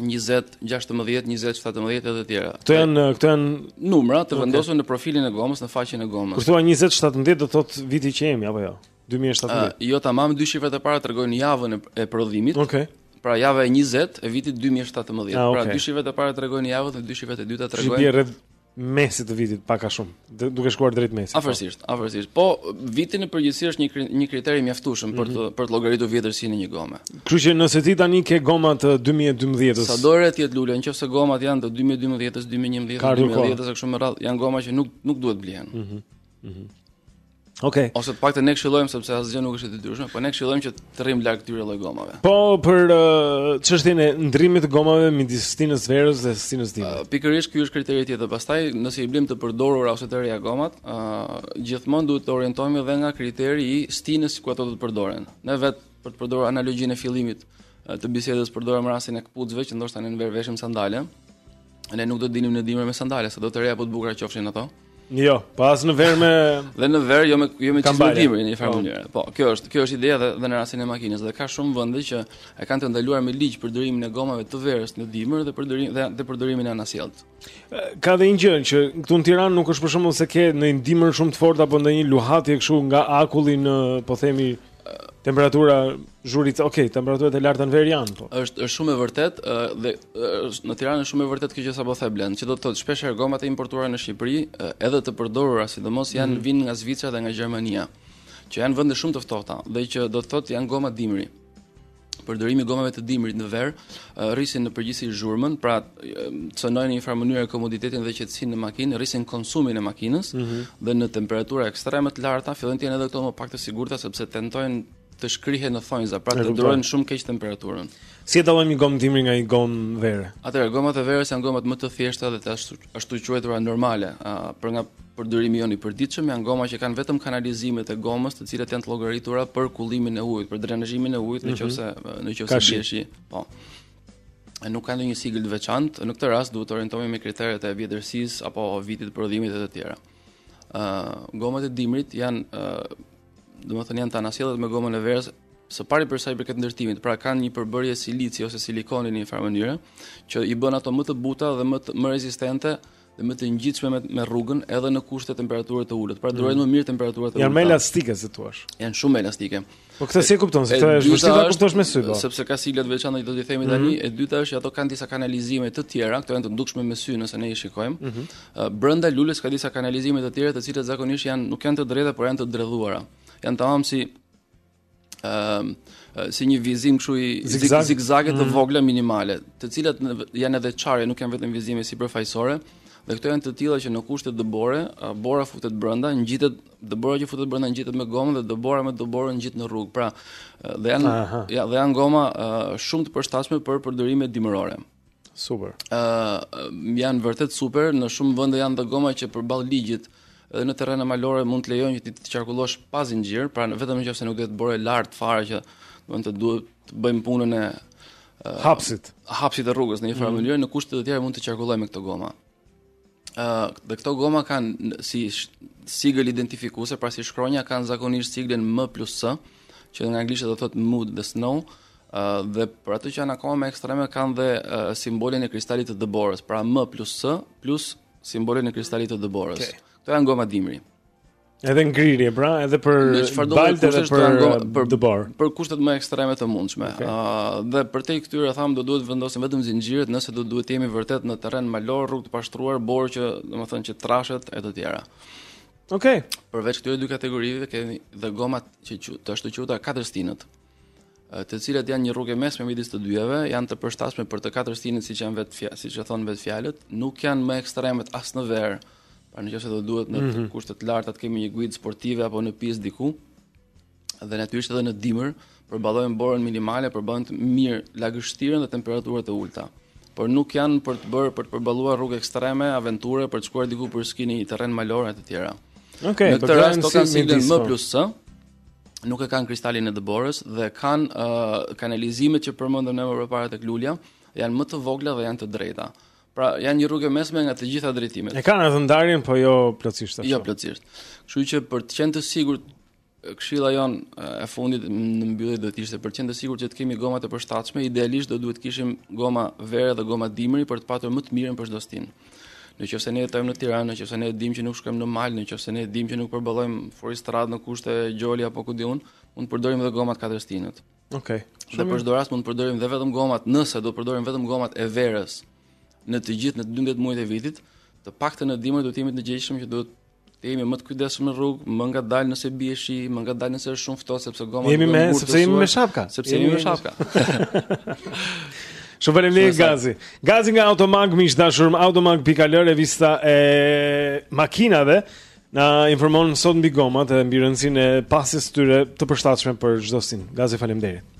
20, 16, 20, 17 edhe të tjera. Këto janë këto janë numra të vendosur në profilin e gomës, në faqen e gomës. Kur thua 20, 17 do thotë viti që jemi apo jo? 2017. Uh, jo tamam, dy shifrat e para tregojnë javën e prodhimit. Okej. Okay. Pra java e 20 e vitit 2017. Ah, okay. Pra dy shifrat e para tregojnë javën dhe dy shifrat e dyta tregojnë mesi të vitit pak a shumë, duke shkuar drejt mesit. Po. Afërsisht, afërsisht. Po viti në përgjithësi është një një kriter i mjaftueshëm për të mhm. për të llogaritur vjetërsinë e një gome. Kështu që nëse ti tani ke goma të 2012-s. Sado re të jetë lule, në qoftë se gomat janë të 2012-s, 2011-s, 2010-s kështu me radhë, janë goma që nuk nuk duhet blihen. Mhm. Mhm. Okej. Okay. Ose të paktën ne këshillojmë sepse asgjë nuk është e detyrshme, po ne këshillojmë që të rrim larg këtyre lloj gomave. Po për uh, çështjen uh, e ndrimit të gomave midis stinës verës dhe stinës dimër. Uh, Pikërisht ky është kriteri tjetër. Pastaj nëse i blejmë të përdorura ose të reja gomat, uh, gjithmonë duhet të orientohemi edhe nga kriteri i stinës ku ato do të përdoren. Ne vet për të përdorur analogjinë e fillimit uh, të bisedës përdorëm rastin e këpucëve që ndoshta ne në verë veshim sandale. Ne nuk do të dilnim në dimër me sandale, sado të reja apo të bukura qofshin ato. Jo, po as në verë me dhe në verë jo me jo me çizme dimri në një farë po. mënyre. Po, kjo është, kjo është ideja dhe, dhe në rastin e makinës dhe ka shumë vende që e kanë të ndaluar me ligj përdorimin e gomave të verës në dimër dhe përdorim dhe dhe përdorimin e anasjellt. Ka dhe një gjë që këtu në Tiranë nuk është për shembull se ke ndonjë dimër shumë të fortë apo ndonjë luhatje kështu nga akulli në, po themi, Temperatura zhuritëse, ok, temperaturat e larta në verë janë po. Është është shumë e vërtet uh, dhe është në Tiranë është shumë e vërtet kjo që sapo the Blend, që do të thotë shpesh herë gomat e importuara në Shqipëri, uh, edhe të përdorura, sidomos janë mm -hmm. vijnë nga Zvicra dhe nga Gjermania, që janë vende shumë të ftohta dhe që do të thotë janë goma dimri. përdorimi i gomave të dimrit në verë rrisin në përgjithësi zhurmën, pra cënojnë në një farë mënyrë komoditetin dhe qetësinë në makinë, rrisin konsumin e makinës mm -hmm. dhe në temperatura ekstreme të larta fillojnë të jenë edhe këto më pak të sigurta sepse tentojnë të shkrihen në thonjza, pra të durojnë shumë keq temperaturën. Si e dallojmë një gomë dimri nga një gomë vere? Atëherë, gomat e verës janë gomat më të thjeshta dhe të ashtuquajtura normale, për nga përdorimi jonë i përditshëm janë goma që kanë vetëm kanalizimet e gomës, të cilat janë të llogaritura për kullimin e ujit, për drenazhimin e ujit mm -hmm. nëse nëse bie shi, po. E nuk kanë ndonjë sigël të veçantë, në këtë rast duhet të orientohemi me kriteret e vjetërsisë apo vitit të prodhimit e të tjera. Ë uh, gomat e dimrit janë uh, Domethënë janë të anasjellta me gomën e verës, së pari për sa i përket ndërtimit, pra kanë një përbërje silici ose silikoni në një farë mënyre, që i bën ato më të buta dhe më të, më rezistente dhe më të ngjitshme me, me rrugën edhe në kushte temperature të ulët. Pra durojnë mm. më mirë temperaturat e ulëta. Janë më elastike si thua. Janë më elastike. Po këtë si e kupton se këtë është vështirë ta kuptosh me sy po. Sepse ka sigla të veçanta që do t'i themi tani. Mm -hmm. E dyta është që ato kanë disa kanalizime të tjera, këto janë të dukshme me sy nëse ne i shikojmë. Mm -hmm. Brenda lules ka disa kanalizime të tjera të cilat zakonisht janë nuk janë të drejta por janë të dredhuara. Janë tamam si ë uh, si një vizim kështu i zigzag zigzage të mm. vogla minimale, të cilat janë edhe çarje, nuk janë vetëm vizime sipërfaqësore. Dhe këto janë të tilla që në kushte dëbore, bora futet brenda, ngjitet dëbora që futet brenda ngjitet me gomën dhe dëbora me dëborën ngjit në rrugë. Pra, dhe janë Aha. ja dhe janë goma uh, shumë të përshtatshme për përdorime dimërore. Super. Ë uh, janë vërtet super, në shumë vende janë dhe goma që përballë ligjit edhe në terrene malore mund të lejojnë që të qarkullosh pa zinxhir, pra vetëm në qoftë se nuk ka dëborë të lartë fare që do të duhet të bëjmë punën e uh, hapësit, hapësit të rrugës në një farë mm. mënyrë, në kushte të tjera mund të qarkullojmë me këto goma. Uh, dhe këto goma kanë si sigël identifikuese, pra si shkronja kanë zakonisht siglën M plus S, që nga anglishtja do thotë mud dhe snow, uh, dhe për ato që janë akoma më ekstreme kanë dhe uh, simbolin e kristalit të dëborës, pra M plus S plus simbolin e kristalit të dëborës. Okay. Këto janë goma dimri. Edhe ngrirje, pra, edhe për baltë edhe për për dëborë. Për kushtet më ekstreme të mundshme. Ëh, okay. uh, dhe përtej këtyre thamë do duhet të vendosim vetëm zinxhirët, nëse do duhet të jemi vërtet në terren malor, rrugë të pashtruar, borë që, domethënë që trashet e të tjera. Okej. Okay. Përveç këtyre dy kategorive kemi dhe gomat që të ashtuquajtura katër stinët. Ëh, të cilat janë një rrugë e mesme midis të dyjave, janë të përshtatshme për të katër stinët siç thonë vetë fjalë, siç e thonë vetë fjalët, nuk janë më ekstremet as në verë. Pra nëse do duhet në mm -hmm. kushte të caktuara të kemi një guidë sportive apo në pistë diku, dhe natyrisht edhe në dimër, përballojnë borën minimale, përballojnë mirë lagështirën dhe temperaturat e ulta. Por nuk janë për të bërë për të përballuar rrugë ekstreme, aventure për të shkuar diku për ski në terren malor e të tjera. Okej, okay, në këtë rast si M plus S. nuk e kanë kristalin e dëborës dhe kanë uh, kanalizimet që përmendëm ne më përpara tek lulja, janë më të vogla dhe janë të drejta. Pra janë një rrugë e mesme nga të gjitha drejtimet. E kanë atë ndarjen, po jo plotësisht ashtu. Jo plotësisht. Kështu që për të qenë të sigurt këshilla jonë e fundit në mbyllje do të ishte për të qenë të sigurt që të kemi gomat e përshtatshme, idealisht do duhet të kishim goma vere dhe goma dimri për të patur më të mirën për çdo stinë. Në qoftë se ne jetojmë në Tiranë, në qoftë se ne dimë që nuk shkojmë në mal, në qoftë se ne dimë që nuk përballojmë fuoristradë në kushte gjoli apo ku di unë, mund të përdorim edhe gomat katërstinët. Okej. Okay. Dhe për çdo rast mund të përdorim dhe vetëm gomat, nëse do të përdorim vetëm gomat e verës në të gjithë në 12 muajt e vitit, të paktën në dimër duhet të jemi të ndërgjegjshëm që duhet Të jemi më të kujdesshëm në rrugë, më ngadalë nëse bie shi, më ngadalë nëse është shumë ftohtë sepse goma jemi me, sepse jemi me shapka, sepse jemi me shapka. Shumë faleminderit Gazi. Gazi nga Automag miq të dashur, automag.al revista e makinave na informon sot mbi gomat dhe mbi rëndësinë e pasjes së tyre të përshtatshme për çdo stinë. Gazi faleminderit.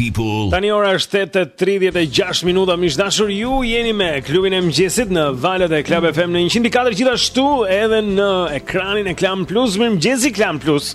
people. Tani ora është 8:36 minuta. Miq të dashur, ju jeni me klubin e mëngjesit në valët e Club FM në 104 gjithashtu edhe në ekranin e Klan Plus. Mirëmëngjesi Klan Plus.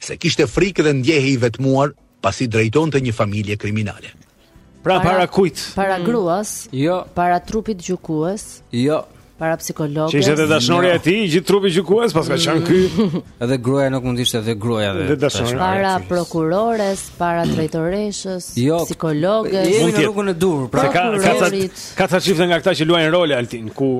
Se kishte frikë dhe ndjehej i vetmuar, pasi drejtonte një familje kriminale. Pra para, para kujt? Para mm. gruas? Jo. Para trupit gjykues? Jo. Para psikologes. Që ishte dashnorja e tij, gjithë trupi gjykues, paska mm. qenë ky. Edhe gruaja nuk mund të ishte edhe gruaja dhe dashuria. Para prokurores, para drejtoreshës, jo, psikologes, jemi në rrugën e duhur. Pra ka ka ca ka ca çifte nga këta që luajnë role Altin ku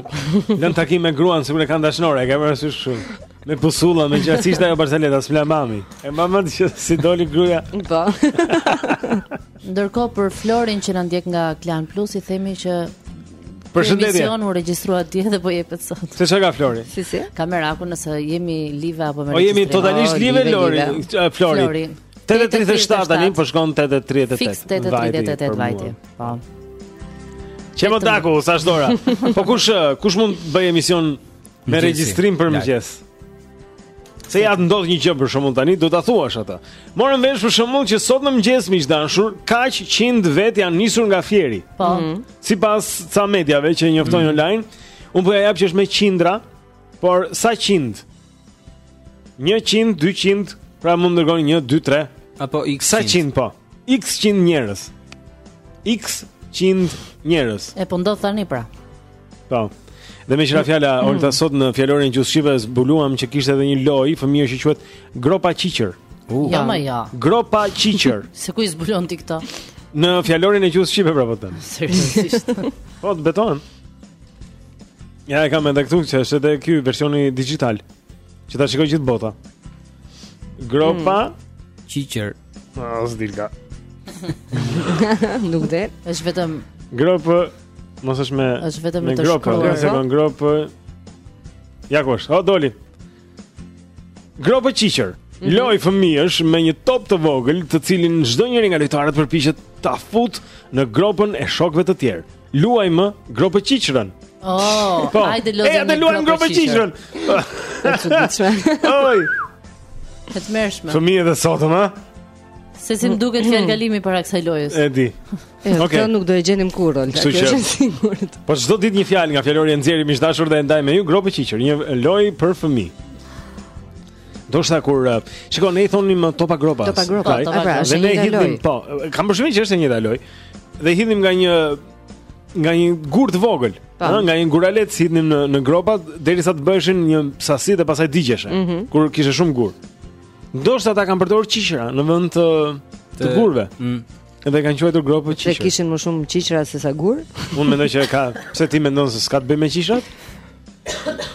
lën takim me gruan sikur e kanë dashnorë, e ke parasysh shumë. Me pusulla, me gjëra, si ishte ajo barcaleta, s'më la mami. E mama di që si doli gruja. Po. Ndërkohë për Florin që na ndjek nga Klan Plus i themi që Përshëndetje. emisioni u regjistrua dje dhe po jepet sot. Se çka ka Flori? Si si? Ka merakun nëse jemi live apo me. Po jemi totalisht live Lori, Flori. Flori. 8:37 tani po shkon 8:38. Fiks 8:38 vajti. Po. Ç'kemi, o Taku, sa shdora. Po kush kush mund të bëj emision Me regjistrim për mëngjes. Se ja ndodh një gjë për shembull tani, do ta thuash atë. Morëm vesh për shembull që sot në mëngjes miq të dashur, kaq qind vetë janë nisur nga Fieri. Po. Mhm. Sipas ca mediave që njoftojnë mm. online, unë po ja jap që është me qindra, por sa qind? 100, 200, pra mund të dërgojnë 1, 2, 3 apo x sa qind po. X qind njerëz. X qind njerëz. E po ndodh tani pra. Po. Dhe meqë ra fjala, mm. Olta, sot në fjalorin e gjuhës shqipe zbuluam që kishte edhe një lojë fëmijësh që quhet gropa qiqër. Uh, ja, ma ja. Gropa qiqër. Se ku i zbulon ti këto? Në fjalorin e gjuhës shqipe, pra po të them. Seriosisht. po, të betohem. Ja, e kam edhe këtu, që është edhe ky versioni digital, që ta shikojë gjithë bota. Gropa mm. qiqër. A, ah, s'e dika. Nuk dhe. është vetëm... Gropa Mos është me Është vetëm me të gropë, shkruar. ja, s'e kanë gropë. Ja ku është. O doli. Gropë qiqër. Mhm. Lojë fëmijësh me një top të vogël, të cilin çdonjëri nga lojtarët përpiqet ta futë në gropën e shokëve të tjerë. Luajmë gropë qiqërën. Oh, Po. hajde lozim. Ej, atë luajmë gropë qiqërën. E çuditshme. Oj, E tmerrshme. fëmijët e sotëm, ha? Se si më duket fjalëkalimi para kësaj lojës. E di. Okej. Okay. Kjo nuk do e gjenim kurrë, Olta, kjo është e sigurt. Po çdo ditë një fjalë nga fjalori e nxjerrim ish dashur dhe e ndaj me ju gropë qiqër, një lojë për fëmijë. Ndoshta kur uh, Shiko, ne i thonim uh, topa gropa Topa gropa right? Pra, Dhe ne hidhim Po, kam përshtypjen që është e njëjta lojë Dhe hidhim nga një Nga një gur të vogël po. Po. Nga një guralec i hidhnim në, në gropat Derisa të bëheshin një sasi dhe pastaj digjeshe mm -hmm. Kur kishe shumë gurë Ndoshta ata kanë përdorur qiqra në vend të të gurëve. Mm. Dhe e kanë quajtur gropë qiqra. Se kishin më shumë qiqra sesa gurë? Unë mendoj që ka, pse ti mendon se s'ka të bëjë me qiqrat?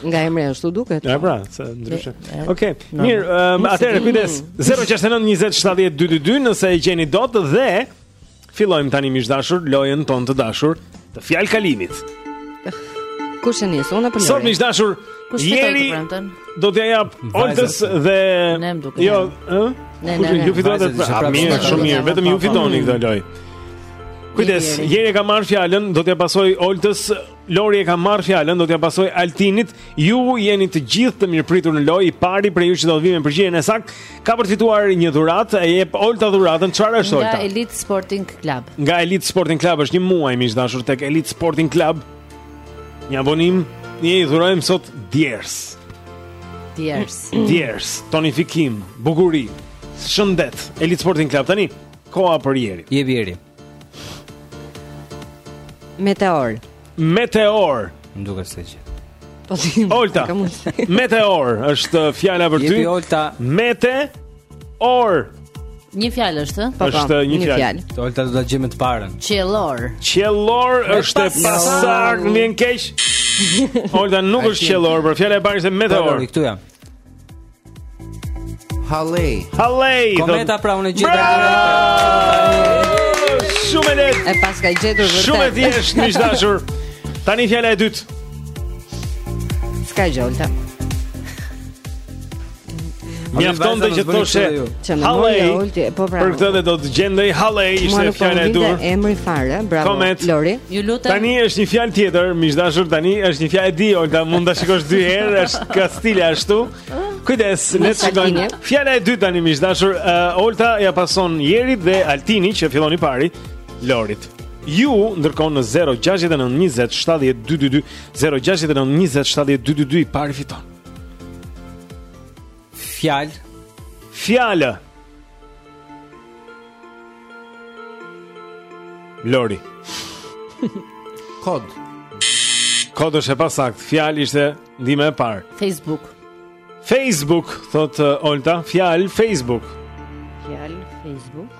Nga emri ashtu duket. Ja pra, se ndryshe. Okej. Mirë, ehm, atëherë kujdes. 069 20 70 222 nëse e gjeni dot dhe Fillojmë tani miq dashur lojën tonë të dashur të fjalëkalimit. Kush e nis? Unë apo Lori? Sot miq dashur, Jeri do t'ia japë Oltës dhe jo, ë? Ne ne. Ju fitoni atë. Mirë, shumë mirë. Vetëm ju fitoni këtë lojë. Kujdes, Jeri e ka marrë fjalën, do t'ia pasojë Oltës Lori e ka marrë fjalën, do t'ia pasojë Altinit. Ju jeni të gjithë të mirëpritur në lojë. I pari prej jush që do të vijë me përgjigjen e saktë, ka për të fituar një dhuratë, e jep Olta dhuratën. Çfarë është Olta? Nga Elite Sporting Club. Nga Elite Sporting Club është një muaj miq dashur tek Elite Sporting Club. Një abonim, ne i dhurojmë sot djersë. Djersë. Djersë, tonifikim, bukuri, shëndet. Elite Sporting Club tani. Koha për Jerin. Jeri. Meteor. Meteor. Më duket se gjë. Po ti. Olta. Meteor është fjala për ty. Jepi Olta. Meteor. Një fjalë është, po, po. Është një fjalë. Olta do ta gjejë të parën. Qellor. Qellor është e pasaktë, më vjen keq. Olta nuk është qellor, por fjala e parë është meteor. Këtu jam. Halley. Halley. Kometa pra unë e gjeta. Shumë e lehtë. E paska gjetur vërtet. Shumë e thjeshtë, miq dashur. Tani fjala e dytë. S'ka gjë Olta. Mjafton të që thoshe Halley. Po bravo. Për këtë dhe do të gjendej Halley ishte po fjala e duhur. Emri fare, bravo Komet. Lori. Ju lutem. Tani është një fjalë tjetër, miq dashur, tani është një fjalë e di, Olta, mund ta shikosh dy herë, është kastile ashtu. Kujdes, le të shikojmë. Fjala e dytë tani miq dashur, uh, Olta ia pason Jerit dhe Altini që fillon i pari, Lorit. Ju ndërkohë në 069 20 70 222 069 20 70 222 i pari fiton. Fjalë. Fjalë. Lori. Kod. Kod është e pasakt. Fjalë ishte ndihma e parë. Facebook. Facebook, thotë uh, Olta. Fjalë Facebook. Fjalë Facebook.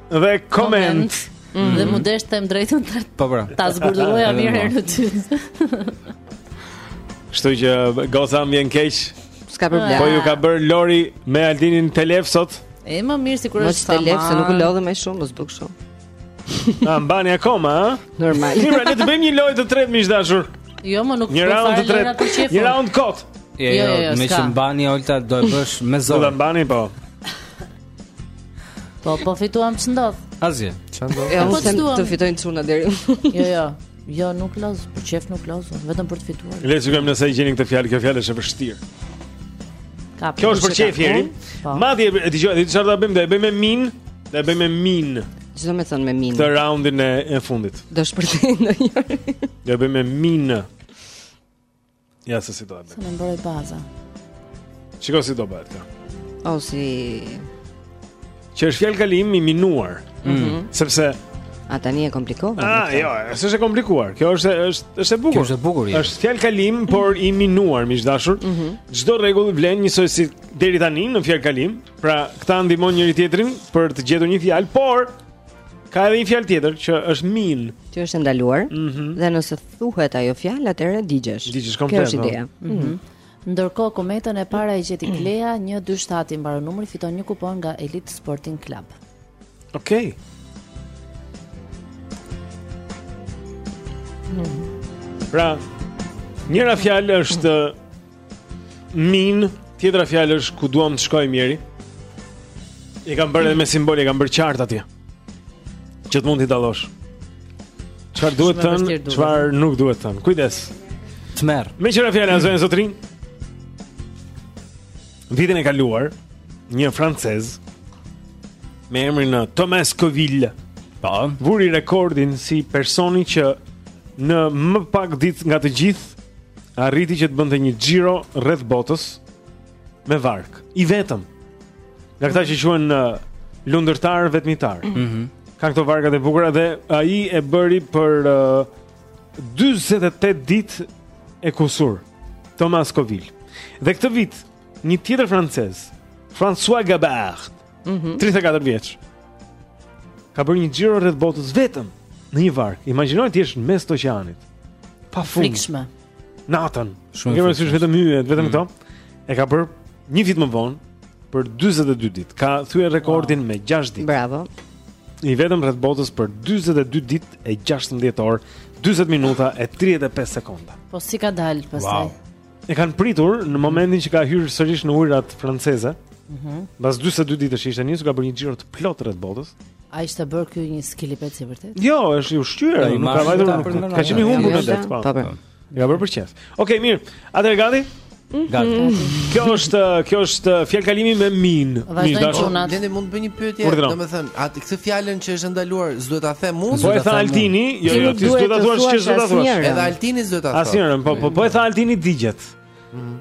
dhe koment. Mm. Dhe m'u desh, të them të drejtën të po, pra. ta zgurduroja mirë herën e dytë. Kështu që goca më vjen keq. S'ka problem. Po ju ka bërë Lori me Aldinin telef sot? E më mirë sikur është sa. Mos telef se nuk u lodhëm më shumë, mos bëk shumë. Na mbani akoma, ha? Normal. Mirë, le të bëjmë një lojë të tretë miq dashur. Jo, më nuk bëj fare lojë të tretë. Një raund kot. Jo, jo, jo, jo meqë mbani Olta do e bësh me zor. Do ta mbani po. Po, po fituam ç'ndodh? Asgjë, ç'ndodh? Ja, po fituam. Të fitojnë çunat, Jeri. Jo, jo. Jo, nuk loz, për qejf nuk loz, vetëm për të fituar. Le të shikojmë nëse i gjeni këtë fjalë, kjo fjalë është e vështirë. Ka Kjo është për qejf, Jeri. Po. Madje dëgjo, di çfarë do bëjmë? Do e bëjmë me minë, do e bëjmë me minë. Ç'do me thënë me minë? Këtë raundin e, e fundit. Do shpërthejë ndonjëri. Do e bëjmë me minë. Ja se si do bëhet. Sa më bëre bazën. Shiko si do bëhet kjo. O, si... Që është fjalëkalim i minuar. Mm -hmm. Sepse... A tani e komplikova. Ah, jo, është është e komplikuar. Kjo është është është e bukur. Kjo është e bukur. Është fjalëkalim, mm -hmm. por i minuar, miq dashur. Çdo mm -hmm. rregull vlen njësoj si deri tani në fjalëkalim. Pra, këta ndihmojnë njëri-tjetrin për të gjetur një fjalë, por ka edhe një fjalë tjetër që është minë, që është e ndaluar. Mm -hmm. Dhe nëse Thuhet ajo fjalë, atëherë digjesh. Digjesh komplet. Kjo është ideja. Po. Mhm. Mm Ndërkohë kometën e para e gjeti Klea 127 i mbaron numri fiton një kupon nga Elite Sporting Club. Okej. Okay. Mm. Pra, njëra fjalë është Minë, tjetra fjalë është ku duam të shkojmë, Jeri. I kam bërë edhe me simbole, i kam bërë qartë atje. Që të mund t'i dallosh. Çfarë duhet thënë, çfarë nuk duhet thënë. Kujdes. Tmerr. Me qira fjala zë zotërinë. Vitin e kaluar, një francez me emrin uh, Thomas Coville. Pa, vuri rekordin si personi që në më pak ditë nga të gjithë arriti që të bënte një xhiro rreth botës me varkë, i vetëm. Nga këta që quhen uh, lundërtarë vetmitarë. Mhm. Mm Kanë këto varkat e bukura dhe ai e bëri për uh, 48 ditë e kusur. Thomas Coville. Dhe këtë vit një tjetër francez, François Gabart, mm -hmm. 34 vjeç, ka bërë një xhiro rreth botës vetëm në një varkë. Imagjino të jesh në mes të oqeanit. Pa frikshme. Natën. Shumë. Kemi sysh vetëm hyrje, vetëm mm. këto. Mm. E ka bërë një vit më vonë për 42 ditë. Ka thyer rekordin wow. me 6 ditë. Bravo. I vetëm rreth botës për 42 ditë e 16 orë, 40 minuta e 35 sekonda. Po si ka dalë pastaj? Wow. e kanë pritur në momentin që ka hyrë sërisht në ujërat franceze. Mhm. Mm Pas 42 ditësh ishte nisur ka bërë një xhiro të plotë rreth botës. A ishte bërë ky një skelet i vërtetë? Jo, është i ushqyer, ai nuk ka vajtur. Ka qenë i humbur në det, po. Ta bëj. Ja bërë për qesh. Okej, okay, mirë. Atëherë gati? Mhm. Gati. Kjo është, kjo është fjalë kalimi me minë. Miq të dashur. Gjendë mund të bëj një pyetje, domethënë, atë Këtë fjalën që është ndaluar s'do ta them unë. Po e tha Altini, jo jo, ti s'do ta thuash që s'do ta thuash. Edhe Altini s'do ta thotë. Asnjëri, po po po e tha Altini digjet. Mhm.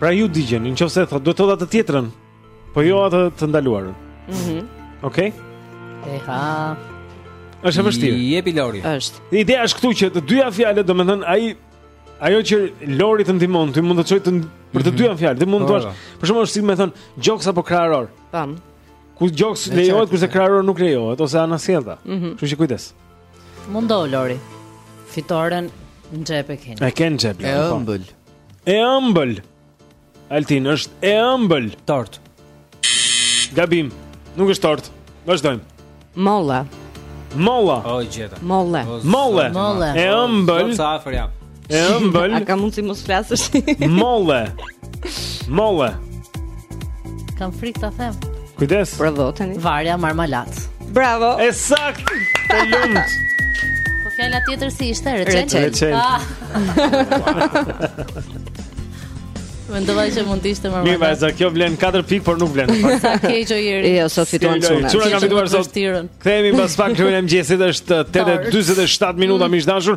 Pra ju digjeni, nëse e thotë, duhet të thotë atë tjetrën. Po jo atë të ndaluarën. Mhm. Okej. Eha. Është e vështirë. Jepi Lori. Është. Ideja është këtu që të dyja fjalët, domethënë ai ajo që Lori të ndihmon, ti mund të të çojë te të mhm. dyja fjalët. Ti mund të po, thuash, po. për shembull, si më thon, gjoks apo kraror. Tam. Ku gjoks lejohet kurse kraror nuk lejohet ose anasjellta. Mm -hmm. Kështu që kujdes. Mendo Lori. Fitoren në xhep e keni. E ke në xhep. E po. ëmbël. E ëmbël. Altin është e ëmbël. Tortë. Gabim. Nuk është tortë. Vazdojmë. Molla. Molla. E gjeta. Molla. Molla. E ëmbël. Sa afër jam. E ëmbël. A ka mundësi mos flasësh? Molle. Molle. Kam frikë ta them. Kujdes. Provo tani. Varja marmelatë. Bravo. E saktë. Të lumtë. Po fjala tjetër si ishte? Reçel. Reçel. Ah. Mendova që mund të ishte më vonë. Mirë, vajza, kjo vlen 4 pikë, por nuk vlen. Sa keq o jeri. Jo, sot fituan çunat. Çunat kanë fituar sot. Kthehemi pas pak në klubin e mëngjesit, është 8:47 minuta miq të dashur.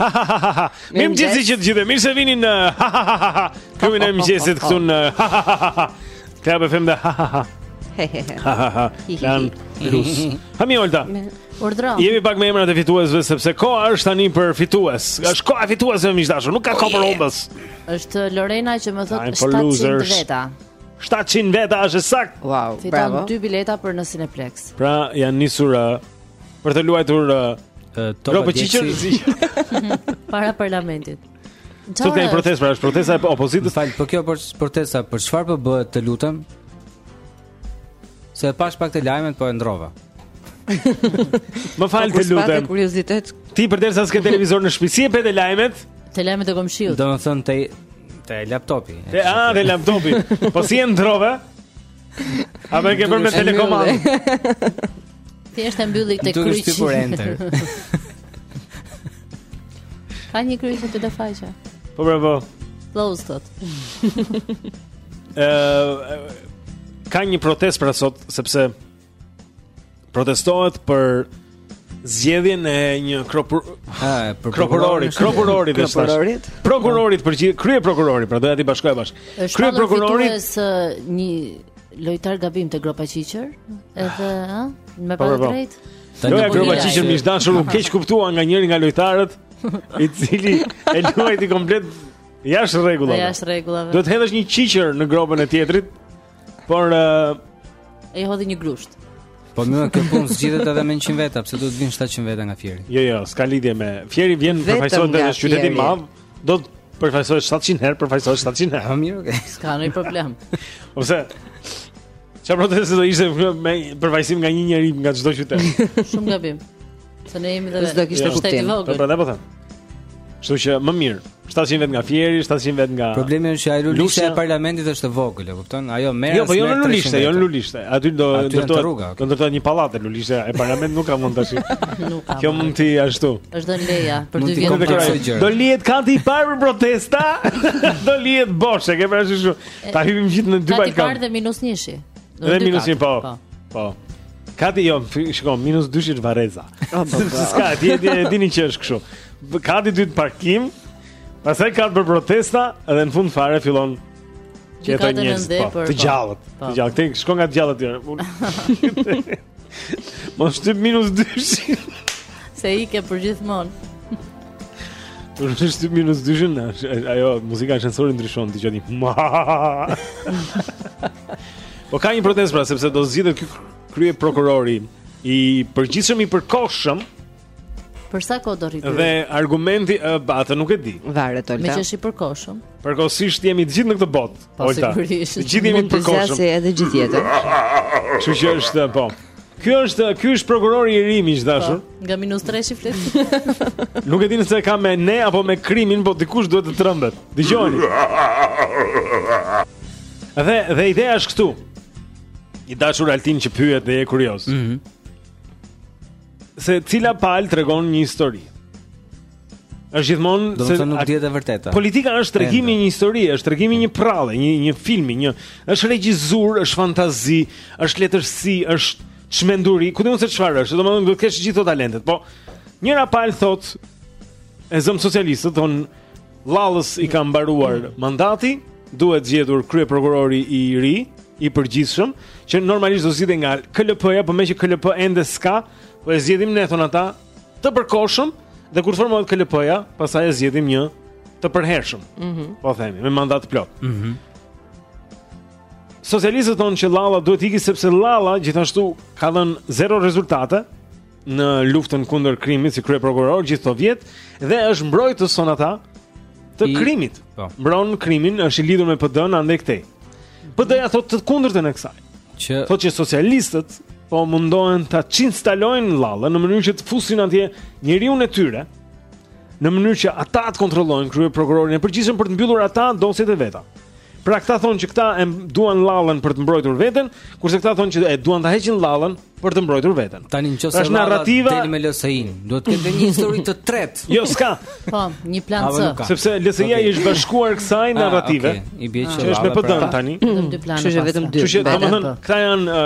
Ha ha ha ha. Mirëmëngjesi që të gjithë. Mirë se vini në ha ha ha ha. Klubin e mëngjesit këtu në ha ha ha ha. Te apo them da ha ha ha. Ha ha ha. Lan rus. Ha mi olta. Urdhro. Jepi pak me emrat e fituesve sepse koha është tani për fitues. Është koha e fituesve miq të dashur, nuk ka kohë për humbës. Është Lorena që më thotë 700 veta. 700 veta është e saktë. Wow, bravo. Fiton dy bileta për në Cineplex. Pra janë nisur uh, Për të luajtur Top Gjeksi Para parlamentit Sot ka një protestë, pra është protesta e opozitës Më fal, po kjo protesta, për çfarë po bëhet të lutem Se e pashë pak te lajmet, po e ndërrova Më fal të lutem për kuriozitet. Ti përderisa s'ke televizor në shpi si e pe te lajmet Te lajmet e kom shiu Domethënë te, te laptopi Te, a, te laptopi Po si e ndërrove A më ke bërë me telekomandë? Ti është e mbylli te kryqi. Duhet shtypur enter. Ka një kryq te të faqja. Po bravo. Close thotë. Ëh, ka një protestë për sot sepse protestohet për zgjedhjen e një kropur ha për prokurorit prokurorit të prokurorit prokurorit për kryeprokurori pra doja t'i bashkoj bashkë kryeprokurorit është një lojtar gabim te gropa qiqër edhe ha me po, po, pa po. drejt Loja Gropa Qiqër miq të dashur u keqkuptua nga njëri nga lojtarët I cili e luajti komplet jashtë rregullave Jashtë rregullave Duhet të hedhësh një qiqër në gropën e tjetrit Por uh... e hodhi një grusht. Po mo kjo punë zgjidhet edhe me 100 veta, pse duhet të vinë 700 veta nga Fieri? Jo, jo, s'ka lidhje me Fieri vjen përfaqësohet një qytet i madh, do të përfaqësohet 700 herë, përfaqësohet 700 herë. Ha mirë, okay. S'ka ndonjë problem. Ose çfarë proteste do ishte me përfaqësim nga një njeri nga çdo qytet? Shumë gabim. Se ne jemi dhe do kishte kuptim. Po prandaj po them. Kështu që më mirë. 700 vet nga Fieri, 700 vet nga Problemi është që ajo lulishtja e parlamentit është e vogël, e kupton? Ajo merr Jo, po jo në lulishte, jo në lulishte. Aty do ndërtohet. Do ndërtohet një pallat te lulishtja e parlamentit nuk ka më tash. Nuk ka. Kjo mund ti ashtu. Është dhënë leja për dy vjet. Do lihet kati i parë për protesta. Do lihet bosh, e ke parasysh kështu. Ta hyjmë gjithë në dy balkan. Kati i parë dhe minus 1-shi. Dhe minus 1 po. Po. po. Kati jo, shiko, minus 2 është varreza. Oh, po, po. S'ka, ti e dini që është kështu. Kati i dytë parkim, pastaj kat për protesta dhe në fund fare fillon që jetojnë njerëz po, po, po, të gjallët. Të gjallë, ti shkon nga të gjallët tjerë. Mos shtyp minus 2. Se ike për gjithmonë. Kur të shtypësh minus 2, ajo muzika e ashensorit ndryshon, dëgjoni. Po ka një protestë pra sepse do zgjidhet ky kryeprokurori i përgjithshëm i përkohshëm. Për sa kohë do rrijë? Dhe argumenti ë uh, atë nuk e di. Varet Olta. Meqë është i përkohshëm. Përkohësisht jemi të gjithë në këtë botë. Po sigurisht. Të gjithë jemi të përkohshëm. Gjithë edhe gjithë jetën. Kështu që është po. Ky është, ky është prokurori i ri miq të dashur. Po, nga minus 3-shi flet. Nuk e di nëse e ka me ne apo me krimin, po dikush duhet të trembet. Dëgjoni. Dhe dhe ideja është këtu. I dashur Altin që pyet dhe je kurioz. Mhm. Mm secila palë tregon një histori. Është gjithmonë do të thonë nuk dihet e vërteta. Politika është tregim i një historie, është tregim i një përralle, një një filmi, një është regjisurë, është fantazi, është letërsi, është çmenduri, ku di unë se çfarë është. Domethënë do të kesh gjithë ato talentet, po njëra palë thot e zëm socialistët thon Llallës i ka mbaruar mandati, duhet zgjedhur kryeprokurori i ri, i përgjithshëm, që normalisht do zgjidhej nga KLP-ja, por meqë KLP ende s'ka, po e zgjedhim ne thon ata, të përkohshëm dhe kur formohet KLP-ja, pastaj e zgjedhim një të përhershëm. Mm -hmm. Po themi, me mandat të plotë. Mm -hmm. Socialistët thonë që Llalla duhet të iki sepse Llalla gjithashtu ka dhënë zero rezultate në luftën kundër krimit si kryeprokuror gjithë këto vjet dhe është mbrojtës thonë ata të I... krimit. Po. Mbron krimin, është i lidhur me PD-n andej këtej. PD-ja thotë të kundërtën e kësaj. që thotë që socialistët po mundohen ta çinstalojnë Llallën në mënyrë që të fusin atje njeriun e tyre në mënyrë që ata të kontrollojnë kryeprokurorin e përgjithshëm për të mbyllur ata dosjet e veta. Pra këta thonë që këta e duan Llallën për të mbrojtur veten, kurse këta thonë që e duan ta heqin Llallën për të mbrojtur veten. Tani nëse është narrativa deri me LSI-n, duhet të ketë një histori të tretë. Jo, s'ka. Po, një plan C. Sepse LSI-ja i është bashkuar kësaj ah, narrative. I bie që është me PD pra. tani. Vetëm dy plane. Kështu vetëm dy. Kështu që domethënë këta janë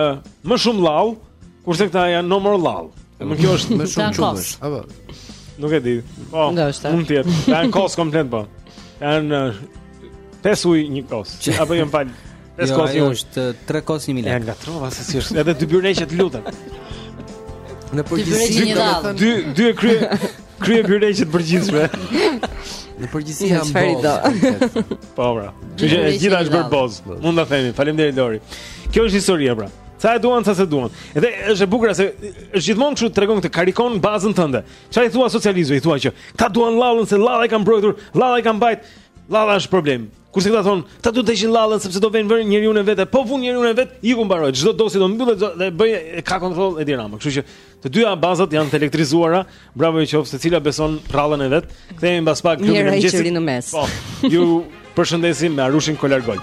më shumë Llall, kurse këta janë no more Llall. Më kjo është më shumë çuditsh. Apo. Nuk e di. Po. Mund të jetë. Janë kos komplet po. Janë pesë ujë një kos. Apo janë fal. Pesë jo, kos një është tre kos një mijë. Ia ngatërrova se si është. Edhe dy byreqe të lutem. Në përgjithësi një dhallë. Dy dy e krye krye byreqe të përgjithshme. Në përgjithësi jam bozë. Po pra. Që gjithë është bërë bozë. Mund ta themi. Faleminderit Lori. Kjo është historia pra. Sa e duan, sa s'e duan. Edhe është e bukur se është gjithmonë kështu tregon këtë karikon bazën tënde. Çfarë i thua socialistit? I thua që ata duan Llallën se Llalla i ka mbrojtur, Llalla i ka mbajt. Llalla është problem. Kurse këta thon, këta duan të heqin Llallën sepse do vënë vënë njeriun e vet. Po vunë njeriun e vet, iku mbaroi. Çdo dosje do mbyllet dhe e ka kontroll Edi Rama. Kështu që të dyja bazat janë të elektrizuara. Bravo ju qoftë secila beson përrallën e vet. Kthehemi mbas pak në klubin e mëngjesit. Njëri në mes. Po. Ju përshëndesim me Arushin Kolargol.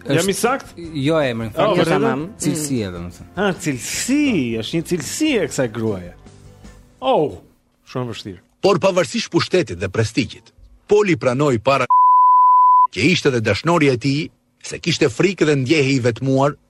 Është... Jam i saktë? Jo emrin, oh, fal tamam. Cilësi domethënë. Ha, cilësi, është një cilësi e kësaj gruaje. Oh, shumë e vështirë. Por pavarësisht pushtetit dhe prestigjit, Poli pranoi para që ishte dhe dashnorja e tij, se kishte frikë dhe ndjehej i vetmuar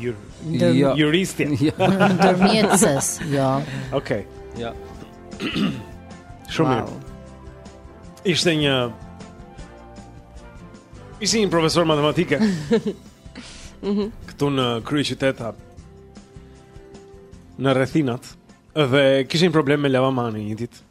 Jur, jo. juristja. Ndërmjetëses, jo. Okej. Okay. Jo. Shumë mirë. Wow. Ishte një Ishte një profesor matematike. Mhm. Këtu në kryeqytet a në rrethinat dhe kishte një problem me lavamanin një ditë.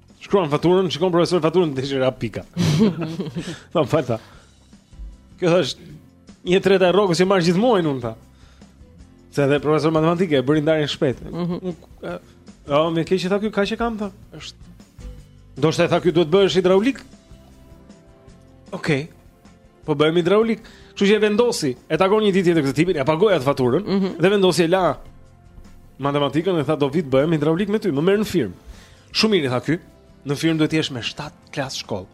Shkruan faturën, shikon profesor faturën desh i ra pika. Tha fata. Kjo është një e treta e rrogës që marr gjithmonë unë tha. Se edhe profesor matematike e bëri ndarjen shpejt. Ëh, mm -hmm. oh, më vjen keq tha ky, kaq e kam tha. Është. Do të tha ky duhet bëhesh hidraulik. Okej. Okay. Po bëhem hidraulik. Kështu që e vendosi, e takon një ditë tjetër këtë tipin, e pagoi atë faturën mm -hmm. dhe vendosi e la Matematikën dhe tha do vij të bëhem hidraulik me ty, më merr në firmë. Shumë mirë tha ky. Në firmë duhet të jesh me 7 klasë shkollë.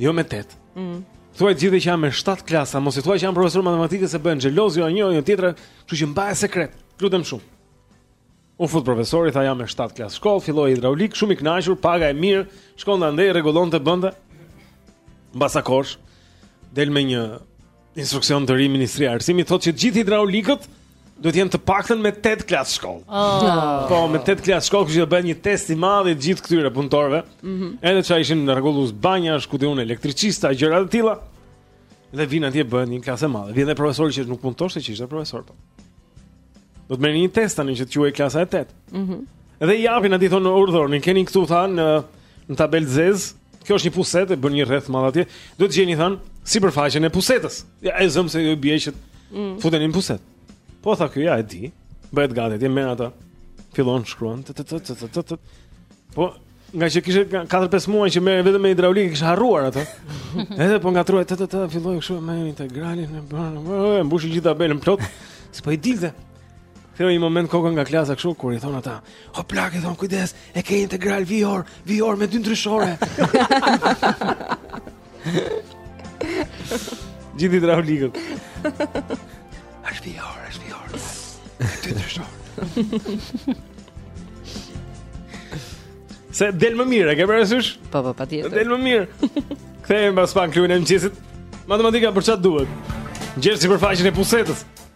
Jo me 8. Mhm. Thuaj gjithë që jam me 7 klasa, mos i thuaj që jam profesor matematike se bëhen xheloz jo një, jo tjetra, kështu që mbaje sekret. Lutem shumë. U fut profesori, tha jam me 7 klasë shkollë, filloi hidraulik, shumë i kënaqur, paga e mirë, shkonte rregullonte bënte. Mbas ca kohësh del me një Instruksion të ri Ministria e Arsimit thotë që të gjithë hidraulikët duhet të jenë të paktën me 8 klasë shkollë. Oh. Po, me 8 klasë shkollë kështu do bëhet një test i madh i të gjithë këtyre punëtorëve. Mm -hmm. Edhe ça ishin rregullues banjash, ku di unë elektriçista, gjëra të tilla. Dhe vin atje bëhet një klasë e madhe. Vjen edhe profesori që nuk mund të thoshte që ishte profesor. Po. Do të merrni një test tani që të quhet klasa e 8. Mhm. Mm dhe i japin aty thonë urdhorni, keni këtu tha në në tabelë të zezë. Kjo është një pusetë e bën një rreth të madh atje. Do të gjeni thanë sipërfaqen e pusetës. Ja e zëm se ju bie që mm. futeni në pusetë. Po tha ky ja e di. Bëhet gati, ti merr ata. Fillon shkruan. Po Ngaqë kishte 4-5 muaj që merrej vetëm me hidraulikë, kishte harruar ato. Edhe po ngatërrohej të të të filloi kështu me integralin e bën. E mbushi gjithë tabelën plot. S'po i dilte. Kthen një moment kokën nga klasa kështu kur i thonë ata, "O plak, i thonë kujdes, e ke integral vijor, vijor me dy ndryshore." Gjithë hidraulikët. Është vijor, është vijor. Dy ndryshore. Se del më mirë, e ke parasysh? Po, po, patjetër. Del më mirë. Kthehemi pas pak klubin e mëngjesit. Matematika për çfarë duhet? Gjen sipërfaqen e pusetës.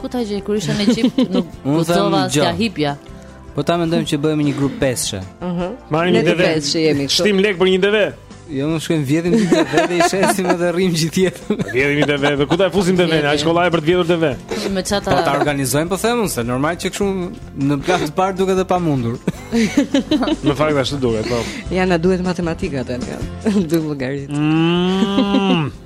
Ku ta gjej kur isha në Egjipt, nuk guzova as t'ia hipja. Po ta mendojmë që bëhemi një grup pesë. Ëh. Uh -huh. Marrim një deve. Shtim lek për një deve. Jo, më shkojmë vjedhim një deve dhe i shesim edhe rrim gjithë jetën. Vjedhim një deve, dhe ku ta fusim devenë, a shkolla e për të vjedhur deve? Me qata... Po ta organizojmë po themun, se normal që kështu në plan të parë duket e pamundur. Në fakt ashtu duket, po. Ja, na duhet matematika atë, e nga, dy llogaritë. Mm.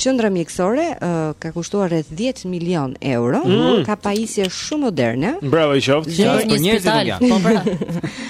Qendra mjekësore uh, ka kushtuar rreth 10 milion euro, mm. ka pajisje shumë moderne. Bravo i qoftë. Dhe për një spital. Po pra.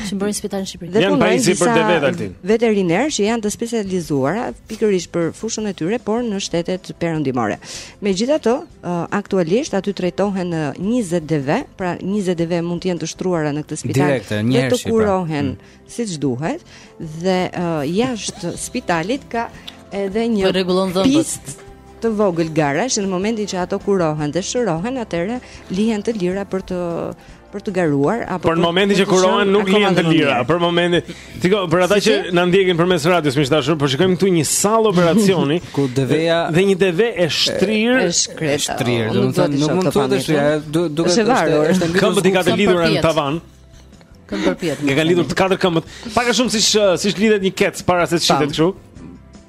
Që bëri spital në Shqipëri. Dhe janë pajisje për devetë Altin. Veterinar që janë të specializuara pikërisht për fushën e tyre, por në shtetet perëndimore. Megjithatë, uh, aktualisht aty trajtohen 20 deve, pra 20 deve mund të jenë të shtruara në këtë spital. Direkte, dhe të pra. kurohen, pra. siç duhet dhe uh, jashtë spitalit ka edhe një po rregullon dhëmbët pistë të vogël garash në momentin që ato kurohen dhe shërohen atëherë lihen të lira për të për të garuar apo për, për momentin që kurohen nuk lihen të lira për momentin ti ka për ata si që si? na ndjekin përmes radios miq të dashur po shikojmë këtu një sallë operacioni ku deveja dhe një deve e shtrirë e shkretë shtrirë domethënë nuk mund të thotë se duhet të është është ngritur këmbët lidhur në tavan Këmbët përpjetë. Ia kanë lidhur të katër këmbët. Pak a shumë siç siç lidhet një kec para se të shitet kështu.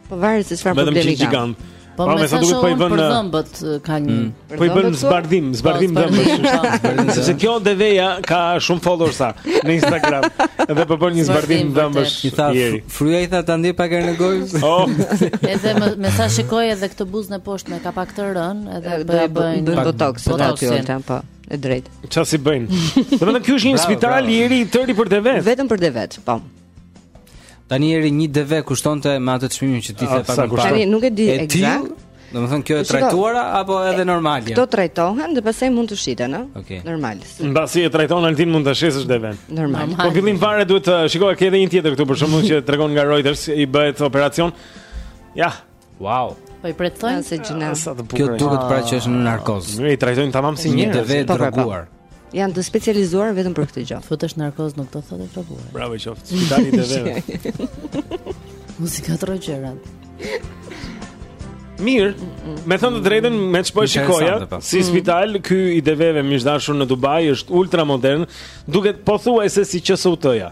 Po varet se çfarë problemi ka. Vetëm gjigant. Po pra, me sa duket po i vënë për dhëmbët ka një. Mm. Po i bën zbardhim, po, zbardhim dhëmbësh. Sepse kjo deveja ka shumë followersa në Instagram. Edhe po bën një zbardhim dhëmbësh. I tha fryja i tha ta ndiej pak erën e gojës. Oh. Edhe më me sa shikoj edhe këtë buzën e poshtme e ka pak të rënë, edhe po e bëjnë botox, botox, po. E drejtë. Çfarë si bëjnë? Domethënë ky është një spital i ri i tëri për devetë. Vetëm për devetë, po. Tani Eri një deve kushtonte me atë çmimin që ti ah, the pak më parë. Tani nuk e di eksakt. Domethënë kjo e trajtuara apo edhe normale? Këto trajtohen dhe pastaj mund të shiten, ëh? Okay. Normal. Mbasi e trajton Altin mund ta shesësh devenë. Normal. Po fillimi fare duhet të shikoje ke edhe një tjetër këtu për shembull që tregon nga Reuters i bëhet operacion. Ja, Wow. Po i presin ca gjëra. Kjo duket pra që është në narkozë. Ah, mirë, i trajtojnë tamam si një deve të droguar. Janë të specializuar vetëm për këtë gjë. Futesh në narkozë nuk do të thotë droguar. Bravo i qoftë. Spitali i deveve. Muzika të rrëgjërat. Mirë, me thënë të drejtën, me që po e shikoja, si mm. spital, ky i deveve miq të dashur në Dubai është ultra modern, duket pothuajse si QSUT-ja.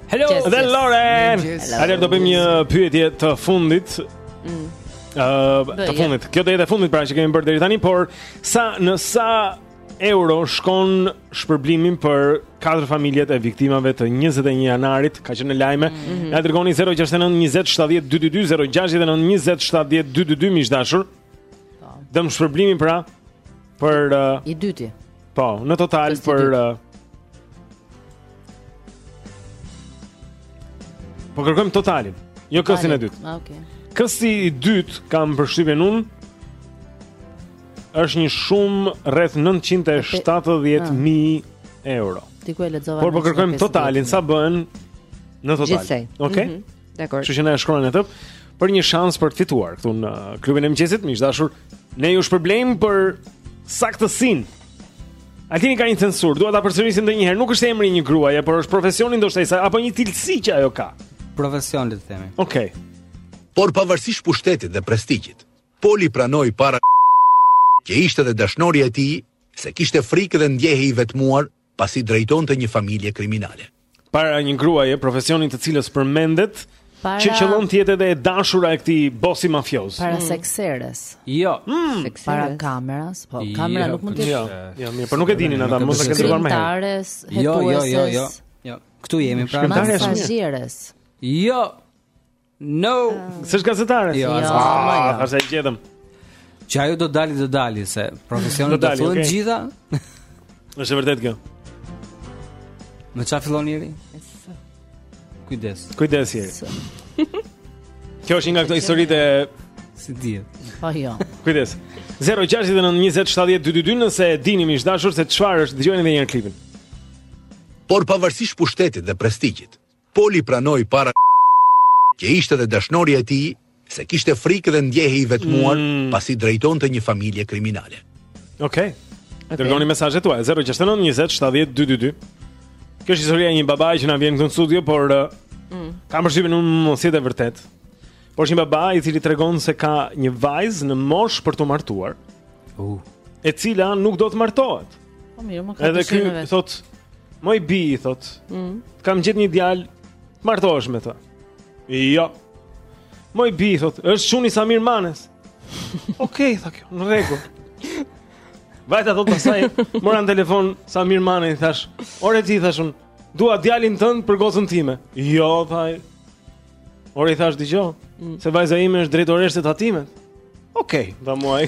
Hello yes, dhe yes. Loren. Atëherë do bëjmë një pyetje të fundit. Mm. Uh, të fundit. Kjo do jetë e fundit pra që kemi bërë deri tani, por sa në sa euro shkon shpërblimi për katër familjet e viktimave të 21 janarit, ka qenë në lajme. Mm -hmm. Na e dërgoni 069 20 70 222 069 20 70 222 miq të dashur. Po. Dëmshpërblimi pra për uh, i dyti. Po, në total Kësti për uh, Po kërkojmë totalin, jo këstin e dytë. Ah, okay. Kësti i dytë kam përshtypjen unë është një shumë rreth 970.000 ah. euro. Ti ku e lexova? Por po kërkojmë totalin, sa bëhen në total. Okej. Okay? Mm -hmm. Dakor. Kështu që na shkruani atë për një shans për të fituar këtu në klubin e mëngjesit, miq të dashur. Ne ju shpërblejmë për saktësinë. Altini ka një censurë, duhet ta përsërisim edhe një herë. Nuk është emri i një gruaje, por është profesioni ndoshta i saj apo një cilësi që ajo ka. Profesion le të themi. Okej. Okay. Por pavarësisht pushtetit dhe prestigjit, Poli pranoi para që ishte dhe dashnorja e tij se kishte frikë dhe ndjehej i vetmuar pasi drejtonte një familje kriminale. Para një gruaje, profesioni i së cilës përmendet, para... që qëllon të jetë edhe e dashura e këtij bosi mafioz. Para mm. sekseres. Jo, mm. sekseres. Para kamerës, po jo, kamera nuk mund të. Jo, jo, mirë, por nuk e dinin ata, mos e kanë dëgjuar më herë. Jo, jo, jo, jo. Jo. Këtu jemi pra. Masazhieres. Jo. Jo, s'është gazetares. Jo, jo. Ah, tash e gjetëm. Që ajo do dalë do dalë se profesionet do thuhen okay. gjitha. Është vërtet kjo. Me çfarë fillon njëri? Kujdes. Kujdes Jeri. Kjo është një nga këto historitë s'i dihet. Po jo. Kujdes. 069 20 70 222 nëse e dini miq të dashur se çfarë është dëgjojeni edhe një herë klipin. Por pavarësisht pushtetit dhe prestigjit, Poli pranoi para që ishte dhe dashnorja e tij, se kishte frikë dhe ndjehej i vetmuar mm. pasi drejtonte një familje kriminale. Okej. Okay. Okay. Dërgojini mesazhet tuaja 069 20 70 222. Kjo është historia e një babai që na vjen këtu në studio, por uh, mm. kam përshtypjen unë mos jetë e vërtetë. Por është një baba i cili tregon se ka një vajzë në moshë për t'u martuar. Uh. E cila nuk do të martohet. Po mirë, më ka thënë vetë. Edhe ky thotë, moj bijë, thotë, mm. kam gjet një djalë, të martohesh me të. Jo. Moj bijë, thotë, është çuni i Samir Manes. Okej, okay, tha kjo, në rregull. Vajta thotë pastaj, mora në telefon Samir Manen, i thashë, ore ti, thashë unë, dua djalin tënd për gocën time. Jo, tha ai, Ore i thashë dëgjo, mm. se vajza ime është drejtoreshë te tatimet. Okej, okay, tha mua.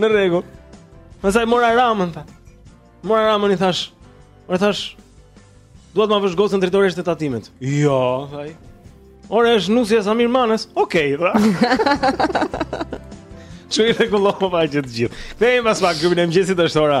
Në rregull. Pastaj mora Ramën tha. Mora Ramën i thashë, ore thashë, dua të ma vësh gocën drejtoreshë te tatimet. Jo, tha ai. Ore është nusja e Samir Manes. Okej, okay, tha. Çuaj të kullova pa gjithë gjithë. Kthehemi pas pak, klubin e mëngjesit është ora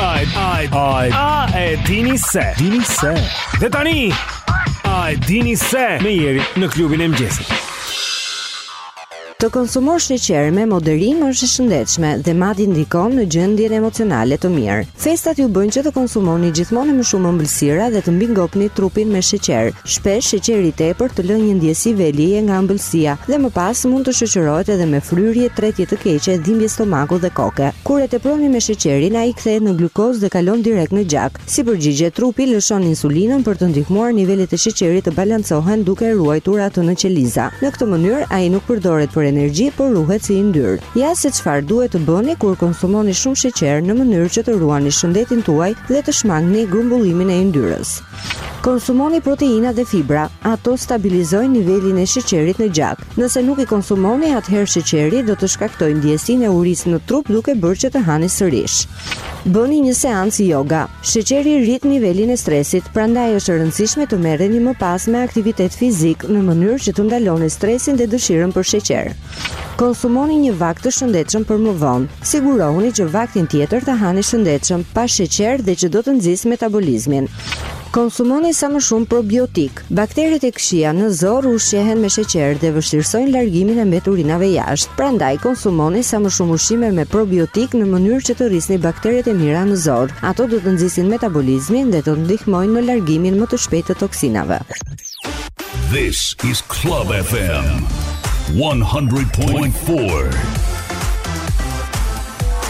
Ai, ai, ai. A e dini se? Dini se? Dhe tani, a e dini se? Me Jerin në klubin e mëngjesit. Të konsumosh sheqer me moderim është e shëndetshme dhe madje ndikon në gjendjen emocionale të mirë. Festat ju bëjnë që të konsumoni gjithmonë e më shumë ëmbëlsira dhe të mbingopni trupin me sheqer. Shpesh sheqeri i tepërt të lë një ndjesi veljeje nga ëmbëlsia dhe më pas mund të shoqërohet edhe me fryrje, tretje të keqe, dhimbje stomaku dhe koke. Kur e teproni me sheqerin, ai kthehet në glukozë dhe kalon direkt në gjak. Si përgjigje, trupi lëshon insulinën për të ndihmuar nivelet e sheqerit të balancohen duke e ruajtur atë në qeliza. Në këtë mënyrë, ai nuk përdoret për energji, por ruhet si yndyrë. Ja se çfarë duhet të bëni kur konsumoni shumë sheqer në mënyrë që të ruani shëndetin tuaj dhe të shmangni grumbullimin e yndyrës. Konsumoni proteina dhe fibra. Ato stabilizojnë nivelin e sheqerit në gjak. Nëse nuk i konsumoni, atëherë sheqeri do të shkaktojë ndjesinë e urisë në trup duke bërë që të hani sërish. Bëni një seancë yoga. Sheqeri rrit nivelin e stresit, prandaj është e rëndësishme të merreni më pas me aktivitet fizik në mënyrë që të ndaloni stresin dhe dëshirën për sheqer. Konsumoni një vakt të shëndetshëm për më vonë. Sigurohuni që vaktin tjetër të hani shëndetshëm, pa sheqer dhe që do të nxisë metabolizmin. Konsumoni sa më shumë probiotik. Bakteret e këqija në zorrë ushqehen me sheqer dhe vështirësojnë largimin e mbeturinave jashtë. Prandaj konsumoni sa më shumë ushqime me probiotik në mënyrë që të rrisni bakteret e mira në zorrë. Ato do të nxisin metabolizmin dhe do të ndihmojnë në largimin më të shpejtë të toksinave. This is Club FM 100.4.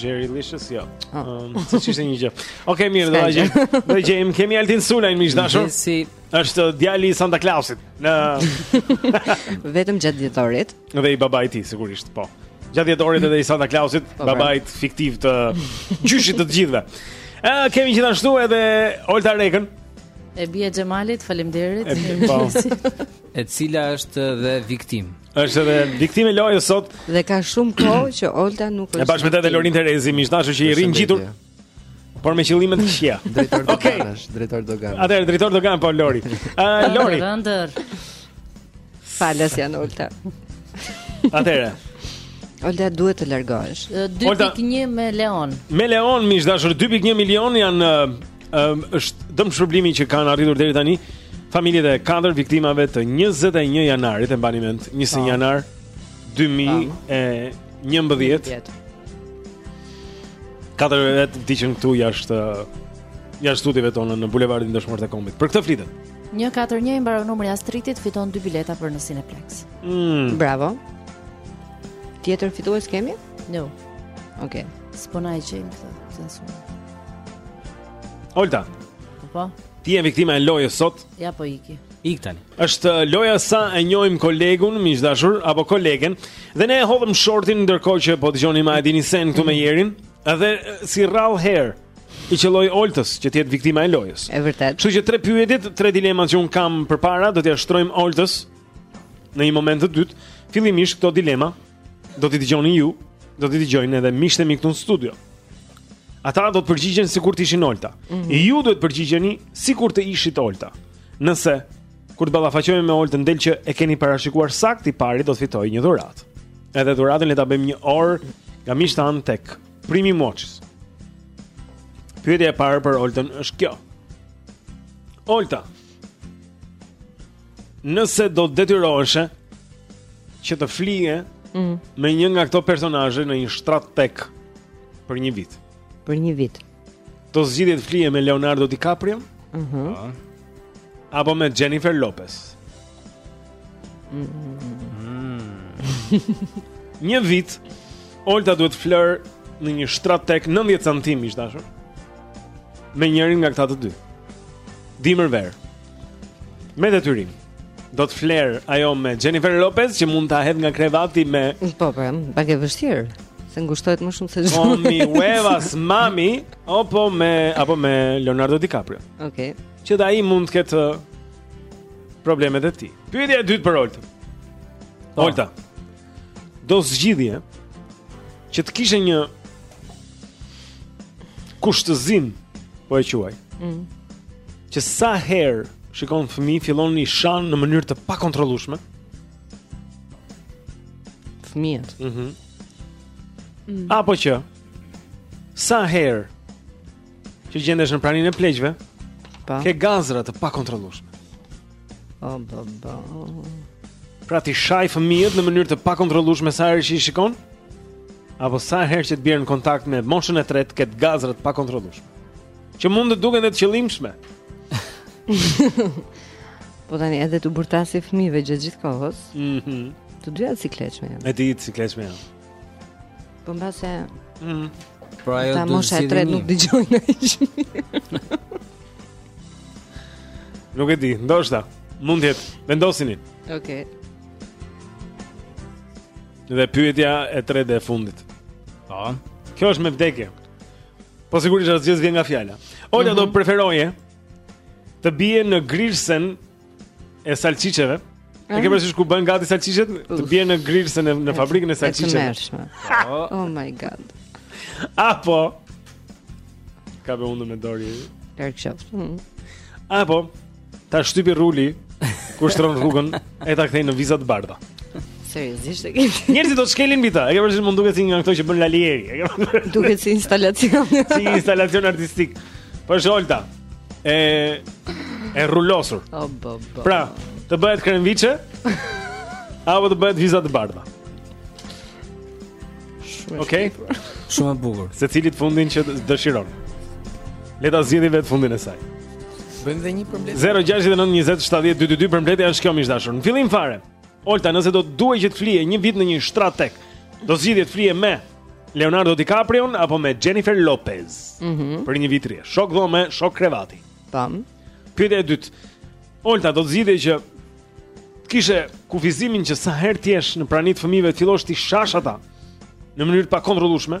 Jerry Licious, jo. Ah. Um, seç ishte një gjë. Oke, okay, mirë, do e gjejmë. Do e gjejmë, kemi Altin Sulaj, miq të dashur. Si... është djali i Santa Clausit. Në... Vetëm gjatë dhjetorit. Dhe i babait të tij, sigurisht, po. Gjatë dhjetorit edhe i Santa Clausit, po, babait fiktiv të gjyshit të gjithëve. E, kemi gjithashtu edhe Olta Rekën. E bija e Xhemalit, faleminderit. E, po. e cila është dhe viktimë. Është edhe viktimë e lojës sot dhe ka shumë kohë që Olta nuk është. E bashkë me të Lorin Terezi, miq të dashur që i rri ngjitur. Por me qëllime të këqija. Drejtor Dogan është, drejtor Dogan. Atëherë drejtor Dogan po Lori. Ë Lori. Rëndër. Falas janë Olta. Atëherë. Olta duhet të largohesh. 2.1 milion. Milion miq të dashur 2.1 milion janë Ëm është dëmshpërblimi që kanë arritur deri tani familjet e katër viktimave të 21 janarit e mbani mend, 21 po. janar 2011. Katër vetë vdiqën këtu jashtë jashtë studiove tona në bulevardin Dëshmorët e Kombit. Për këtë flitet. 141 i mbaron numri Astritit fiton dy bileta për në Cineplex. Mm. Bravo. Tjetër fitues kemi? Jo. No. Okej. Okay. S'po na e gjejmë këtë sensin. Olta. Po, po. Ti je viktima e lojës sot? Ja po iki. Ik tani. Është uh, loja sa e njohim kolegun, miq të dashur, apo kolegen, dhe ne e hodhëm shortin ndërkohë që po dëgjonim Edi Nisen këtu me Jerin, edhe uh, si rrallë herë i qelloi Oltës që të jetë viktima e lojës. E vërtetë. Kështu që tre pyetjet, tre dilemat që unë kam përpara, do t'ia shtrojmë Oltës në një moment të dytë. Fillimisht këto dilema do t'i dëgjoni ju, do t'i dëgjojnë edhe miqtë e mi këtu në studio. Ata do të përgjigjen sikur të ishin Olta. Mm -hmm. Ju duhet të përgjigjeni sikur të ishit Olta. Nëse kur të ballafaqohemi me Oltën del që e keni parashikuar saktë i pari do të fitojë një dhuratë. Edhe dhuratën le ta bëjmë një orë nga miqtë tanë tek Primi Moçis. Pyetja e parë për Oltën është kjo. Olta. Nëse do të detyroheshe që të flije mm. me një nga këto personazhe në një shtrat tek për një vit. Për një vit. Do zgjidhje të flije me Leonardo DiCaprio? Mhm. Mm ah. Apo me Jennifer Lopez? Mhm. Mm një vit Olta duhet të flerë në një shtrat tek 90 cm, miq të dashur. Me njërin nga këta të dy. Dimër verë. Me detyrim. Do të flerë ajo me Jennifer Lopez që mund ta hedh nga krevati me Po po, pak e vështirë, se ngushtohet më shumë se çdo. Po mi wevas mami, apo me apo me Leonardo DiCaprio. Okej. Okay. Që dhe ai mund të ketë uh, problemet e tij. Pyetja e dytë për Oltën. Po. Olta. do zgjidhje që të kishe një kushtëzim po e quaj. Mm. Që sa herë shikon fëmijë fillon i shan në mënyrë të pakontrollueshme. Fëmijët. Mhm. Mm mm. Apo që sa herë Që gjendesh në praninë e pleqve Pa Ke gazra të pakontrollueshme O, ba, ba Pra t'i shajë fëmijët në mënyrë të pakontrollueshme sa herë që i shikon Apo sa herë që të bjerë në kontakt me moshën e tretë Të ketë gazra të pakontrollueshme Që mund të duken dhe të qëllimshme Po tani edhe t'u bërtasë fëmijëve gjithë gjithë kohës Mhm. Të dyja të sikletshme janë. E di të sikletshme janë. Po mbase. Mhm. Pra ajo do të, mosha e tretë nuk dëgjojnë hiç. Nuk e di, ndoshta. Mund të jetë, vendosini. Okej. Okay. Dhe pyetja e tretë dhe e fundit. Po. Kjo është me vdekje. Po sigurisht asgjë s'vjen nga fjala. Olta mm -hmm. do mhm. preferoje të bie në grirësen e salsiçeve. E ke parasysh ku bën gati salsiçet? Të bie në grirëse në në fabrikën e salsiçeve. Po. Oh my god. Apo ka bë unë me dorë. Larg qoftë. Hmm. Apo ta shtypi ruli kur shtron rrugën e ta kthejë në viza të bardha. Seriozisht e ke. Njerëzit do të shkelin mbi ta. E ke parasysh mund duket si një nga këto që bën Lali Eri. Duket si instalacion. Si instalacion artistik. Po si Olta. e rulosur. Oh, bo, bo. Pra, të bëhet krenviçe apo të bëhet viza të bardha. Shumë Okej. Okay. Shumë e bukur. Secilit fundin që dëshiron. Le ta zgjedhë vetë fundin e saj. Bëjmë dhe një përmbledhje. 069 20 70 222 përmbledhja është kjo miq të dashur. Në fillim fare. Olta, nëse do të duhej që të flije një vit në një shtrat tek, do zgjidhje të flije me Leonardo DiCaprio apo me Jennifer Lopez. Mhm. Mm për një vit rresht. Shok dhome, shok krevati. Tam. Pyetja e dytë. Olta, do të zgjidhje që të kishe kufizimin që sa herë të jesh në prani të fëmijëve të fillosh t'i shash ata në mënyrë të pakontrollueshme,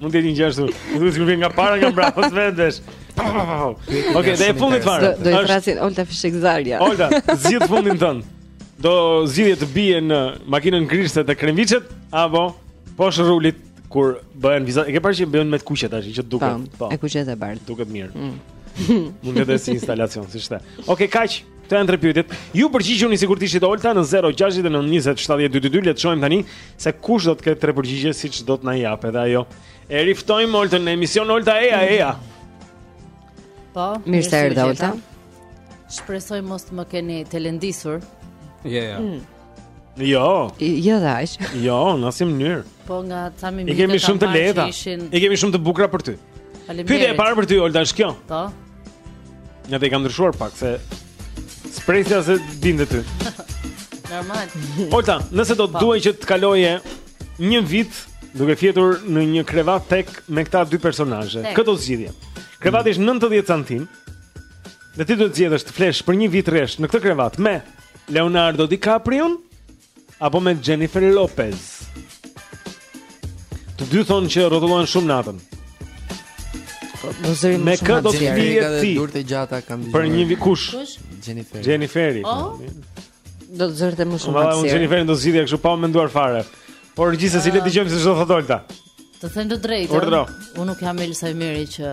Mund të jetë një gjë ashtu. Ju duhet të vjen nga para nga brapa së vendesh. Okej, dhe e fundit fare. Do të thrasin Olta Fishekzjarrja. Olta, zgjidh fundin tënd. Do zgjidhje të bie në makinën grirëse te krenviçet apo poshtë rulit kur bëhen vizat. E ke parë që bëhen me të kuqe tash, që duket. Po, po. E kuqe dhe bardhë. Duket mirë. Mm. Mund të jetë si instalacion, siç the. Okej, okay, kaq. Këto janë tre pyetjet. Ju përgjigjuni sikur të ishit Olta në 069 20 70 222. Le të shohim tani se kush do të ketë tre përgjigje siç do të na jap edhe ajo. E riftojmë Oltën në emision Olta eja eja. Po, mirë se erdhe Olta. Shpresoj mos të më keni telendisur. Jo, jo, jo. Jo. Mm. Jo. Jo dash. Jo, në asnjë mënyrë. Po na ca më mirë. I kemi shumë të lehta. I kemi shumë të bukura për ty. Faleminderit. Pyetja e parë për ty Olta është kjo. Po. Ja t'i kam ndryshuar pak se s'prisja se din dhe ty. Normal. Olta, nëse do të po. duhej që të kaloje një vit duke fjetur në një krevat tek me këta dy personazhe, kë do zgjidhje. Krevati është 90 cm. Dhe ti duhet të zgjedhësh të flesh për një vit rresht në këtë krevat me Leonardo DiCaprio apo me Jennifer Lopez. Të dy thonë që rrotullohen shumë natën. Po, do zërim me kë do të flije ti? Durtë gjata kam dëgjuar. Për një kush? Jennifer. Jennifer. Oh? Do të zërte më shumë. Valla unë Jennifer do zgjidhja kështu pa menduar fare. Por gjithsesi le të ah. dëgjojmë se ç'do thotë Olta. Të them të drejtën. Unë nuk jam Elsa Emiri që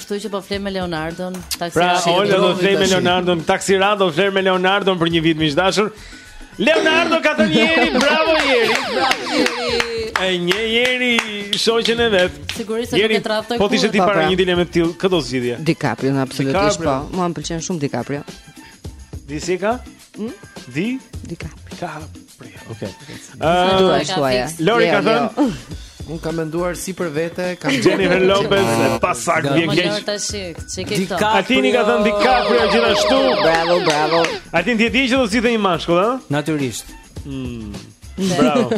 Kështu që do flemë me Leonardon, taksirat. Pra, Olga do flemë me Leonardon, taksirat do flemë me Leonardon për një vit me të dashurin. Leonardo ka thënë Jeri, bravo Jeri. Bravo. E njeh Jeri shoqën e vet. Sigurisht se nuk e tradhtoj. Po të ishe ti para një dileme të tillë, kë do zgjidhje. DiCaprion absolutisht po. Mua më pëlqen shumë DiCaprio. Di si ka? Hm? Di? Di Ka. Ka. Okej. Ëh, Lori ka thënë. Unë kam menduar si për veten, kam Jennifer Lopez e pastaj vjen keq. Mo jo tash, ç'i ke këto? Atini ka thënë DiCaprio gjithashtu. Bravo, bravo. Atin ti e dije që do të zgjidhte një mashkull, ëh? Natyrisht. Mm. Bravo.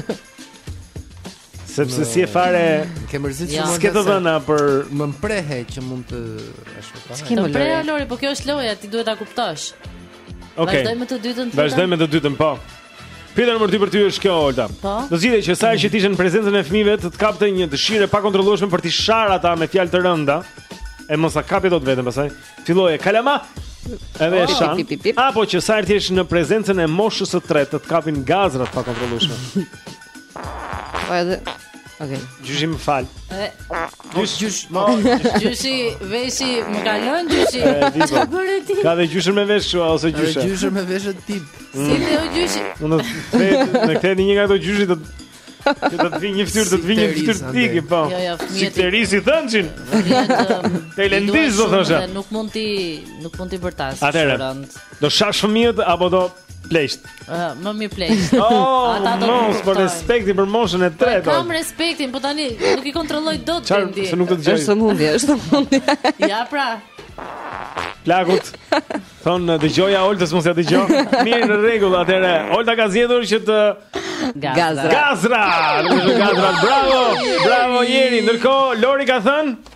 Sepse si e fare Ke mërzit që S'ke të dhëna për Më mprehe që mund të ashtu pa. S'ke më mprehe Lori, po kjo është loja, ti duhet ta kuptosh. Okej. Okay. Vazhdojmë me të dytën. Vazhdojmë me të dytën, po. Pyetja nr. 2 për ty është kjo Olta. Po. Do zgjidhje që sa herë që të ishe në prezencën e fëmijëve të të kapte një dëshirë e pakontrollueshme për të sharë ata me fjalë të rënda. E mos ta kapje dot veten pastaj. Filloje kalamaj. Edhe oh, shan. Apo që sa herë të ishe në prezencën e moshës së tretë të të kapin gazra të pakontrollueshme. Po edhe Okej. Gjyshi më fal. Gjysh, gjysh, mo. Gjyshi, veshi, më ka lënë gjyshi. Çka bëre ti? Ka dhe gjyshin me vesh kështu ose gjyshe. Gjyshin me vesh tip. Mm. Si dhe o gjyshi. Unë the, në këtë një nga ato gjyshi të Që do të vinë një fytyrë, do të vinë një fytyrë tiki, po. Jo, jo, si terisi thënçin. Të lëndosh do thosha. Nuk mund t'i, nuk mund t'i bërtas. Atëherë. Do shash fëmijët apo do Pleqt. Uh, më mirë pleqt. Oh, Ata do të kuptojnë. Për respektin për moshën e po, tretë. Po kam respektin, po tani nuk i kontrolloj dot veten. Çfarë? Se nuk do të gjej. Është sëmundje, është sëmundje. Ja pra. Plakut thonë dëgjoja, Oltës mos ja dëgjoj. Mirë në rregull, atëre. Olta ka zgjedhur që të Gazra. Gazra. Gazra. Bravo. Bravo Jeri. Ndërkohë Lori ka thënë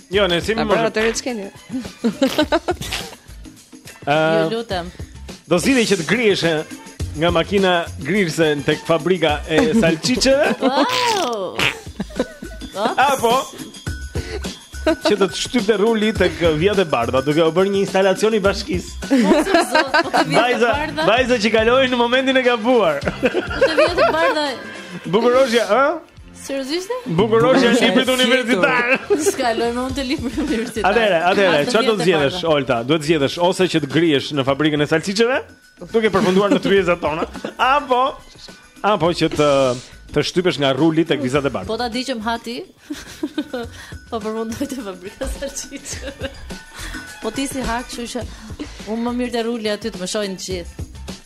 Jo, ne simi më. Ata rreth skeni. Ju lutem. Do zgjidhje që të griheshe nga makina grirëse tek fabrika e salçiçeve. Wow. Apo që të të shtypte ruli tek vijat e bardha, duke u bërë një instalacion i bashkisë. Vajza, vajza që kaloi në momentin e gabuar. Te vijat e bardha. Bukuroshja, ë? Seriozisht? Bukuroshja te libri universitar. S'kaloj më unë te libri universitar. Atëre, atëre, çfarë do të zgjedhësh, Olta? Duhet të zgjedhësh ose që të grihesh në fabrikën e salciçeve, duke përfunduar në tryezat tona, apo apo që të shtypesh nga ruli tek vijat e bardha. Po ta dija që më ha ti. po përfundoj te fabrika e salciçeve. Po ti s'i ha, kështu që unë më mirë te ruli aty të më shohin të gjithë.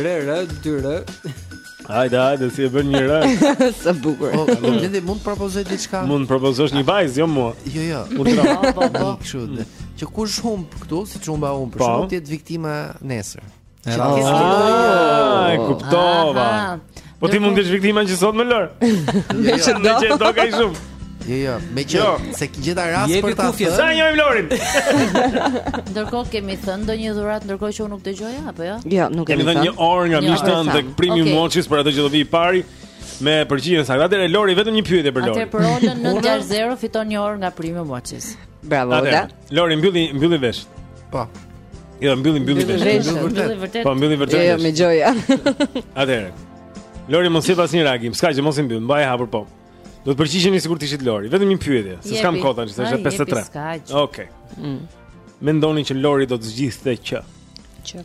Rë, rë, dy rë. Hajde, hajde, si e bën një rë. Sa bukur. Po, po gjendje mund të propozoj diçka. Mund të propozosh një vajzë, jo mua. Jo, jo. Mund të rrah, po, po. Kështu. dhe. Që kush humb këtu, siç humba unë, për Po. shkak të jetë viktima nesër. Ah, e kuptova. Aha. Po ti mund të jesh viktima që sot më lër. Me që do. Me që do ka i shumë. Jo, jo, me që jo. se ki gjithë rast për ta thënë. Sa e njohim Lorin? Ndërkohë kemi thënë ndonjë dhuratë ndërkohë që unë nuk dëgjoja, apo jo? Jo, nuk kemi thënë. Kemi thënë një orë nga mishtë anë dhe Prime okay. Watches për atë që do vijë i pari me përgjigjen e saktë. Atëherë Lori vetëm një pyetje për Lori. Atëherë për Olën 960 fiton një orë nga Prime Watches. Bravo, Ola. Lori mbylli mbylli veshët. Po. Jo, mbylli mbylli veshët. Mbylli vërtet. Po mbylli vërtet. Jo, jo dëgjoja. Atëherë. Lori mos jep asnjë reagim. S'ka gjë mos i mbyll, mbaji hapur po. Do të përgjigjeni sikur të ishit Lori. Vetëm një pyetje, se s'kam kohë tani, se është 53. Okej. Mm. Mendoni që Lori do të zgjidhte që? Që.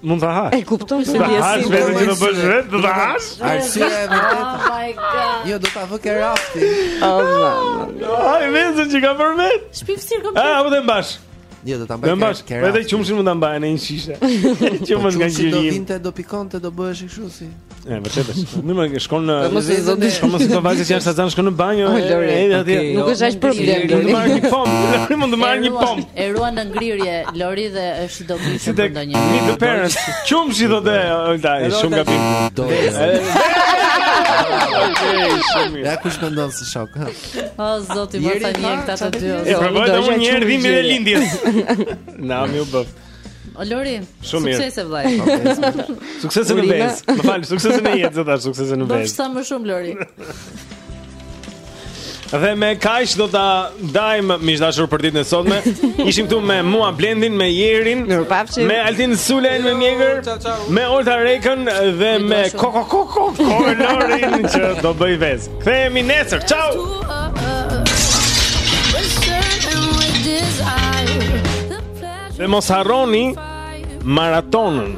Mund ta hash. E kupton se vjen si. Do që do bësh vetë, do ta hash. Ai si e vërtetë. Oh my god. Jo, do ta vë ke rafti. Oh man. Ai vjen që ka për vetë. Shpif sir kom. Ah, po të mbash. Jo, do ta mbaj. Mbash. Po edhe qumështin mund ta mbaj në një shishe. Qumësht nga gjiri. Do vinte, do pikonte, do bëhesh kështu si. E vërtetë. Nuk më shkon në mos e zon dish, mos të vajzë që janë sazan shkon në banjë. Nuk është as problem. Mund të marrë një pompë, Lori mund të marrë një pompë. E ruan në ngrirje Lori dhe është i dobishëm si për ndonjë. Mi të perës. Qum si do të, Olta, shumë gabim. Do. Ja kush këndon si shok. O zoti, më tani këta të dy. E provofsh dhe unë një herë dhimbje lindjes. Na më u bëf. O Lori, Shumë mirë. suksese vëllai. Suksese në Urime. vezë. Më fal, suksese në jetë, zotash, suksese në Bëfsh vezë. sa më shumë Lori. Dhe me kaq do ta dajmë miq të dashur për ditën e sotme. Ishim këtu me mua Blendin, me Jerin, Mirupafshim. me Altin Sulen, me Mjegër, Ciao, ciao. me Olta Rekën dhe me dashur. Koko Koko Koko Lorin që do bëj vezë. Kthehemi nesër. Ciao. Ooh, uh, uh. Dhe mos harroni maratonën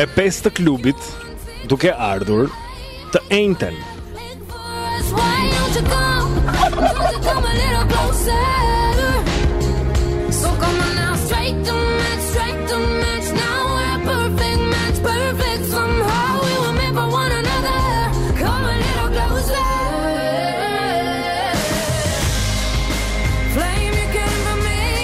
e pestë të klubit duke ardhur të enjten.